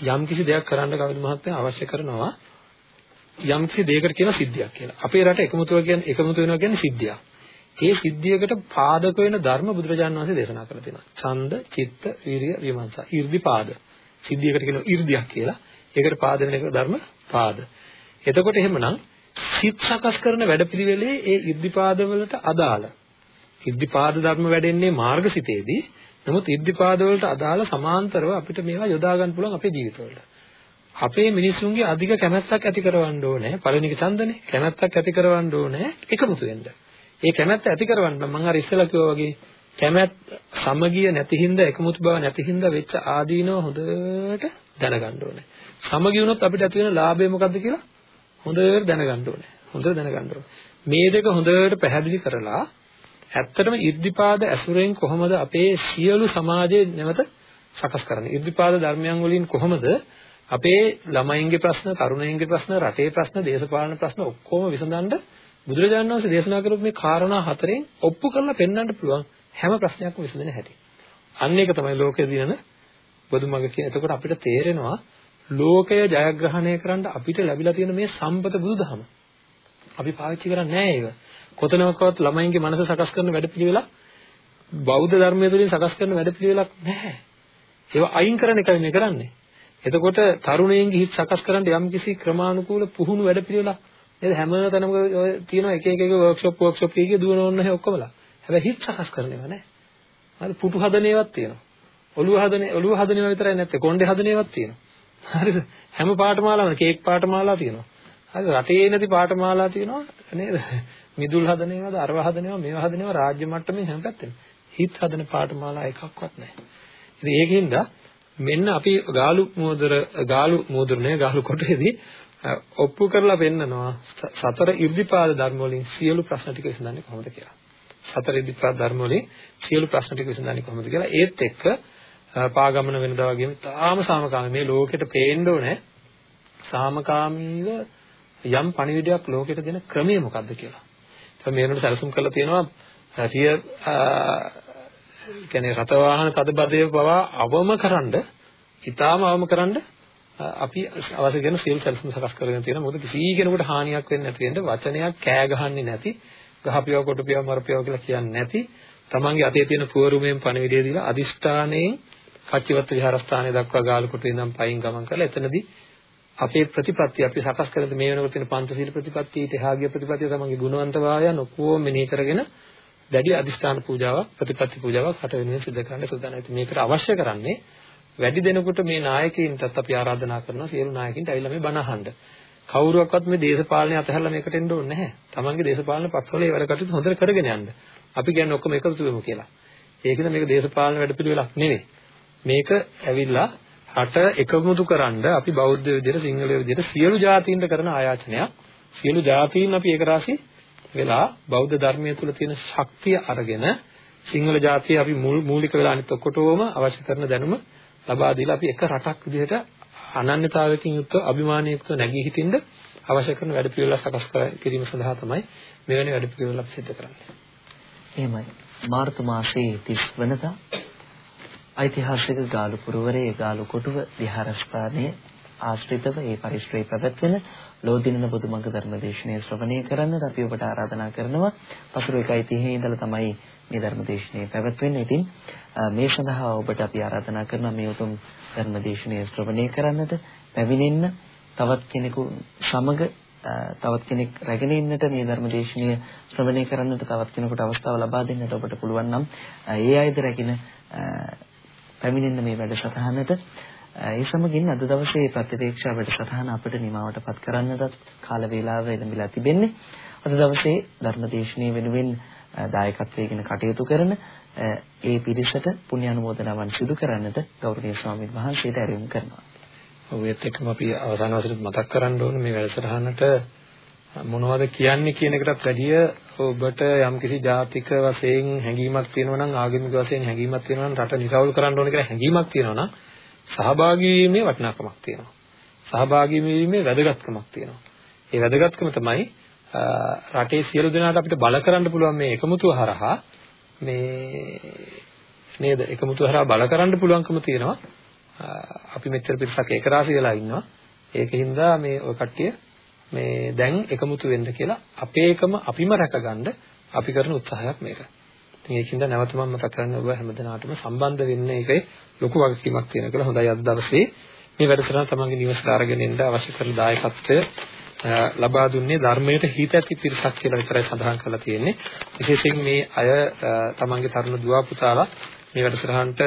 [SPEAKER 2] යම්කිසි දෙයක් කරන්න ගෞරව මහත්තයා අවශ්‍ය කරනවා යම්කිසි දෙයකට කියන සිද්ධියක් කියලා. අපේ රට එකමුතුව කියන්නේ එකමුතු වෙනවා කියන්නේ සිද්ධියක්. ඒ සිද්ධියකට පාදක වෙන ධර්ම බුදුරජාණන් වහන්සේ දේශනා කරලා තියෙනවා. ඡන්ද, චිත්ත, වීරිය, විමර්ශන. 이르දි පාද. සිද්ධියකට කියනවා 이르දියක් කියලා. ඒකට පාද වෙන එක ධර්ම පාද. එතකොට එහෙමනම් සිත් සකස් කරන වැඩපිළිවෙලේ ඒ ඉද්ධිපාද වලට අදාළ ඉද්ධිපාද ධර්ම වැඩෙන්නේ මාර්ගසිතේදී නමුත් ඉද්ධිපාද වලට අදාළ සමාන්තරව අපිට මේවා යොදා ගන්න පුළුවන් අපේ ජීවිතවලට. අපේ මිනිසුන්ගේ අධික කැමැත්තක් ඇති කරවන්න ඕනේ. පළවෙනි ඡන්දනේ කැමැත්තක් ඇති කරවන්න ඕනේ එකමුතු වෙන්න. ඒ කැමැත්ත ඇති කරවන්න මම අර ඉස්සෙල්ලා කිව්වා වගේ කැමැත් සමගිය නැති හින්දා එකමුතු බව නැති හින්දා වෙච්ච ආදීනව හොඳට දැනගන්න ඕනේ. සමගිය වුණොත් අපිට ඇති වෙන ලාභය මොකද්ද කියලා හොඳට දැනගන්න ඕනේ. හොඳට දැනගන්න ඕනේ. මේ දෙක හොඳට පැහැදිලි කරලා ඇත්තටම ඉර්ධිපාද ඇසුරෙන් කොහොමද අපේ සියලු සමාජයේ නැවත සකස් කරන්නේ? ඉර්ධිපාද ධර්මයන් වලින් කොහොමද අපේ ළමයින්ගේ ප්‍රශ්න, තරුණයින්ගේ ප්‍රශ්න, රටේ ප්‍රශ්න, දේශපාලන ප්‍රශ්න ඔක්කොම විසඳන්න බුදුරජාණන් වහන්සේ දේශනා කරපු මේ කාරණා හතරෙන් ඔප්පු කරලා පෙන්වන්න පුළුවන් හැම ප්‍රශ්නයක්ම විසඳෙන හැටි. අන්න ඒක තමයි ලෝකයේ දිනන බොදුමග කියන. එතකොට අපිට තේරෙනවා ලෝකය ජයග්‍රහණය කරන්න අපිට ලැබිලා තියෙන මේ සම්පත බුදුදහම. අපි පාවිච්චි කරන්නේ නැහැ ඒක. කොතනකවත් ළමයින්ගේ මනස සකස් කරන වැඩපිළිවෙලක් බෞද්ධ ධර්මයේ තුලින් සකස් කරන වැඩපිළිවෙලක් නැහැ. ඒවා අයින් කරන එකයි මේ කරන්නේ. එතකොට තරුණයින්ගේ හිත සකස් කරන්න යම්කිසි ක්‍රමානුකූල පුහුණු වැඩපිළිවෙලක් නේද හැම තැනම ඔය තියෙන එක එක එක වර්ක්ෂොප් වර්ක්ෂොප් එකේ දුවන ඕන නැහැ ඔක්කොමලා. හැබැයි හිත සකස් කරන ඒවා නැහැ. හරි පුටු හදන ඒවාත් තියෙනවා. ඔළුව හදන ඔළුව හදන ඒවා විතරයි නැත්තේ කොණ්ඩේ හදන ඒවාත් තියෙනවා. හරිද? හැම පාඨමාලාවම කේක් පාඨමාලා තියෙනවා. හරි රටේ නැති පාඨමාලා තියෙනවා නේද? මිදුල් හදන ඒවාද අරව හදන ඒවා මේවා හදන ඒවා රාජ්‍ය මට්ටමේ හැම පැත්තෙම. හිත හදන පාඨමාලා එකක්වත් නැහැ. ඉතින් ඒකින්ද මෙන්න අපි ගාලු මෝදර ගාලු මෝදරනේ ගාලු කොටේදී ඔප්පු කරලා පෙන්නනවා සතර ඉර්ධිපාද ධර්ම වලින් සියලු ප්‍රශ්න ටික විසඳන්නේ කොහොමද කියලා. සතර ඉර්ධිපාද ධර්ම වලින් සියලු ප්‍රශ්න ටික විසඳන්නේ කොහොමද කියලා ඒත් එක්ක පාගමන වෙනදා වගේම තාම සාමකාමී මේ ලෝකෙට පේන්න ඕනේ සාමකාමීව යම් පණිවිඩයක් ලෝකෙට දෙන ක්‍රමය මොකක්ද කියලා. දැන් මේ වෙනකොට සැලසුම් කරලා තියෙනවා සිය කියන්නේ රත වාහන තදබදය පවා අවමකරනද ඊටාම අවමකරනද අපි අවශ්‍ය කරන සියලු සැලසුම් සකස් කරගෙන තියෙනවා. මොකද කිසි කෙනෙකුට හානියක් වෙන්නේ නැති වෙන්න වචනයක් කෑ ගහන්නේ නැති ගහපියව කොටපියව මරපියව කියලා කියන්නේ නැති තමන්ගේ අතේ තියෙන පුවරුමෙන් පණිවිඩය දීලා අදිෂ්ඨානයෙන් කච්චිවත්ත විහාරස්ථානයේ දක්වා ගාලු කොටේ ඉඳන් පයින් ගමන් කරලා එතනදී අපේ ප්‍රතිපත්තිය අපි සකස් කරලා මේ වෙනකොට තියෙන පංචශීල ප්‍රතිපත්තිය ඊට එහාගිය ප්‍රතිපත්තිය තමන්ගේ ගුණවන්තභාවයන් ඔක්කොම මෙනෙහි කරගෙන දැඩි අදිස්ථාන පූජාවක් ප්‍රතිපත්ති පූජාවක් රට වෙනුවෙන් සිදු කරන්න සූදානම්. ඉතින් මේකට අවශ්‍ය කරන්නේ වැඩි දෙනෙකුට මේ නායකයින්ටත් අපි ආරාධනා කරනවා සියලු නායකින්ට ඇවිල්ලා මේ බණ අහන්න. කවුරුවක්වත් මේ දේශපාලනය අතහැරලා මේකට එන්න ඕනේ නැහැ. තමන්ගේ දේශපාලන පක්ෂවල ඒ වැඩ කටයුතු හොඳට කරගෙන යන්න. අපි කියන්නේ ඔක්කොම එකතු වෙමු කියලා. ඒකද මේක දේශපාලන වැඩපිළිවෙලක් නෙවෙයි. මේක ඇවිල්ලා රට එකමුතු කරන්න අපි බෞද්ධ විදිහට සිංහල විදිහට සියලු ජාතීන්ට කරන ආයාචනයක් සියලු ජාතීන් අපි ඒක රාශි වෙලා බෞද්ධ ධර්මයේ තුල තියෙන ශක්තිය අරගෙන සිංහල ජාතිය අපි මූලික වෙලා අනිත් ඔක්කොටම අවශ්‍ය කරන දැනුම ලබා දීලා අපි එක රටක් විදිහට අනන්‍යතාවයකින් යුක්තව අභිමානයෙන් යුක්තව නැගී සිටින්න අවශ්‍ය කරන වැඩ පිළිවෙල සකස් කර කිරීම සඳහා තමයි මෙවැනි වැඩ පිළිවෙල අපි සිදු කරන්නේ.
[SPEAKER 1] එහෙමයි. මාර්තු මාසයේ 30 වෙනිදා ඓතිහාසික ගාලු පුරවරයේ ගාලු කොටුව විහාරස්ථානයේ ආශ්‍රිතව ඒ පරිශ්‍රයේ පැවැත්වෙන ලෝදිනන බුදුමඟ ධර්මදේශනය ශ්‍රවණය කරන්නට අපි ඔබට ආරාධනා කරනවා. පසුර 1:30 ඉඳලා තමයි මේ ධර්මදේශනය පැවැත්වෙන්නේ. ඉතින් මේ සඳහා ඔබට අපි ආරාධනා කරනවා මේ උතුම් ධර්මදේශනය ශ්‍රවණය කරන්නට, පැමිණෙන්න, තවත් කෙනෙකු සමග තවත් කෙනෙක් රැගෙන ඉන්නට මේ ධර්මදේශනය ශ්‍රවණය කරන්නට තවත් කෙනෙකුට අවස්ථාව ලබා දෙන්නට ඔබට පුළුවන් නම් ඒ අයද රැගෙන පැමිණෙන්න මේ වැඩසටහනට ඒ සමගින් අද දවසේ ප්‍රතිවේක්ෂා වැඩසටහන අපිට නිමවටපත් කරන්නට කාල වේලාව එළඹිලා තිබෙන්නේ. අද දවසේ ධර්මදේශනීය වෙනුවෙන් දායකත්වයෙන් කටයුතු කරන ඒ පිරිසට පුණ්‍ය අනුමෝදනාවන් සිදු කරන්නට ගෞරවනීය ස්වාමීන් වහන්සේට ඇරයුම් කරනවා.
[SPEAKER 2] ඔව් ඒත් එක්කම අපි අවසාන වශයෙන් මතක් කරන්න ඕනේ මේ වැඩසටහනට මොනවද කියන්නේ කියන එකටත් වැඩිය ඔබට යම්කිසි ජාතික වශයෙන් හැඟීමක් තියෙනවා නම් ආගමික වශයෙන් හැඟීමක් තියෙනවා නම් රට නිරවුල් කරන්න ඕනේ කියලා හැඟීමක් තියෙනවා නම් සහභාගී වීමේ වටිනාකමක් තියෙනවා. සහභාගී වීමේ වැදගත්කමක් තියෙනවා. ඒ වැදගත්කම තමයි රටේ සියලු දෙනාට අපිට බල කරන්න පුළුවන් මේ එකමුතුව හරහා මේ නේද එකමුතුව හරහා බල කරන්න පුළුවන්කම තියෙනවා. අපි මෙච්චර පිරිසක් ඒක රාශි වෙලා ඉන්නවා. ඒකින්ද මේ ඔය කට්ටිය මේ දැන් එකමුතු වෙන්න කියලා අපේකම අපිම රැකගන්න අපි කරන උත්සාහයක් මේක. ඉතින් ඒකින්ද නැවත මම මතක් කරන්න ඔබ හැමදෙනාටම සම්බන්ධ වෙන්න ඒකේ ලොකු වගකීමක් තියෙන කියලා හොඳයි අද දවසේ මේ වැඩසටහන තමන්ගේ නිවසට අරගෙන එන්න අවශ්‍ය කරන දායකත්වය ලබා දුන්නේ ධර්මයට හිත ඇති පිරිසක් කියලා විතරයි සඳහන් කරලා තියෙන්නේ. විශේෂයෙන් මේ අය තමන්ගේ තරුණ දුව පුතාලා මේ වැඩසටහනට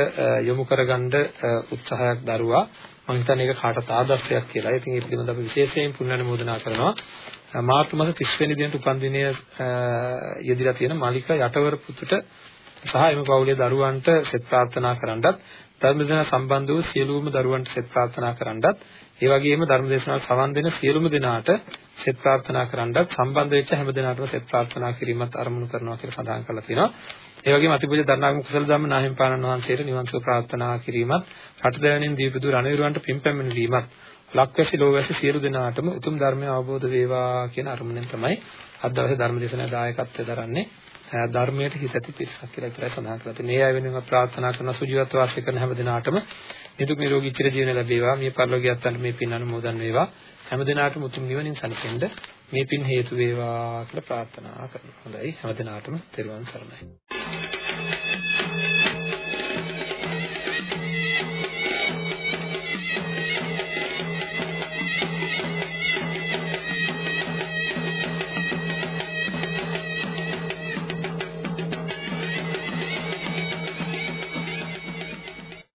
[SPEAKER 2] යොමු කරගන්න උත්සාහයක් දරුවා මම හිතන්නේ ඒක කාටත් ආදර්ශයක් කියලා. ඉතින් ඒ පිළිබඳව අපි විශේෂයෙන් පුණ්‍යානුමෝදනා කරනවා. මාර්තු මාස 30 වෙනි දිනට උපන්දිනය යෙදিলা තියෙන මාලික යටවර පුතුට සහ එම පවුලේ දරුවන්ට සෙත් ප්‍රාර්ථනා කරන්නත් ධර්මදේශනා සම්බන්ධ වූ සියලුම දරුවන්ට සෙත් ප්‍රාර්ථනා කරන්නත් ඒ වගේම ධර්මදේශනාවට සවන් දෙන සියලුම දෙනාට සෙත් ප්‍රාර්ථනා කරන්නත් සම්බන්ධ වෙච්ච හැම දෙනාටම සෙත් ප්‍රාර්ථනා කිරීමත් අරමුණු කරනවා කියලා සඳහන් කරලා තියෙනවා. ඒ වගේම අතිපූජ්‍ය දරණාගම කුසල ධම්ම නාහිම්පාණන් වහන්සේට නිවන් සුව ප්‍රාර්ථනා කිරීමත් රටදැවෙනින් දීපදු රණවිරුවන්ට පින් පැමිණීමත් ලක්වැසි ලෝවැසි සියලු දෙනාටම උතුම් ධර්මය අවබෝධ වේවා කියන අරමුණෙන් තමයි අද දවසේ ධර්ම දේශනා දායකත්වය දරන්නේ ධර්මයට හිත ඇති පිරිසක් කියලා විතරයි සඳහන් කරලා තියෙන්නේ. ඒ අය වෙනුවෙන් ප්‍රාර්ථනා කරන සුජීවත්ව වාසය කරන හැම දිනාටම නිදුක් නිරෝගී චිර ජීවන ලැබේවා. මේ පරිලෝකියත් අන්න මේ පින් අනුමෝදන් වේවා. හැම දිනාටම උතුම් නිවනින් සැනසෙන්න මේ පින් හේතු වේවා කියලා ප්‍රාර්ථනා කරනවා. හොඳයි හැම දිනාටම තෙරුවන් සරණයි.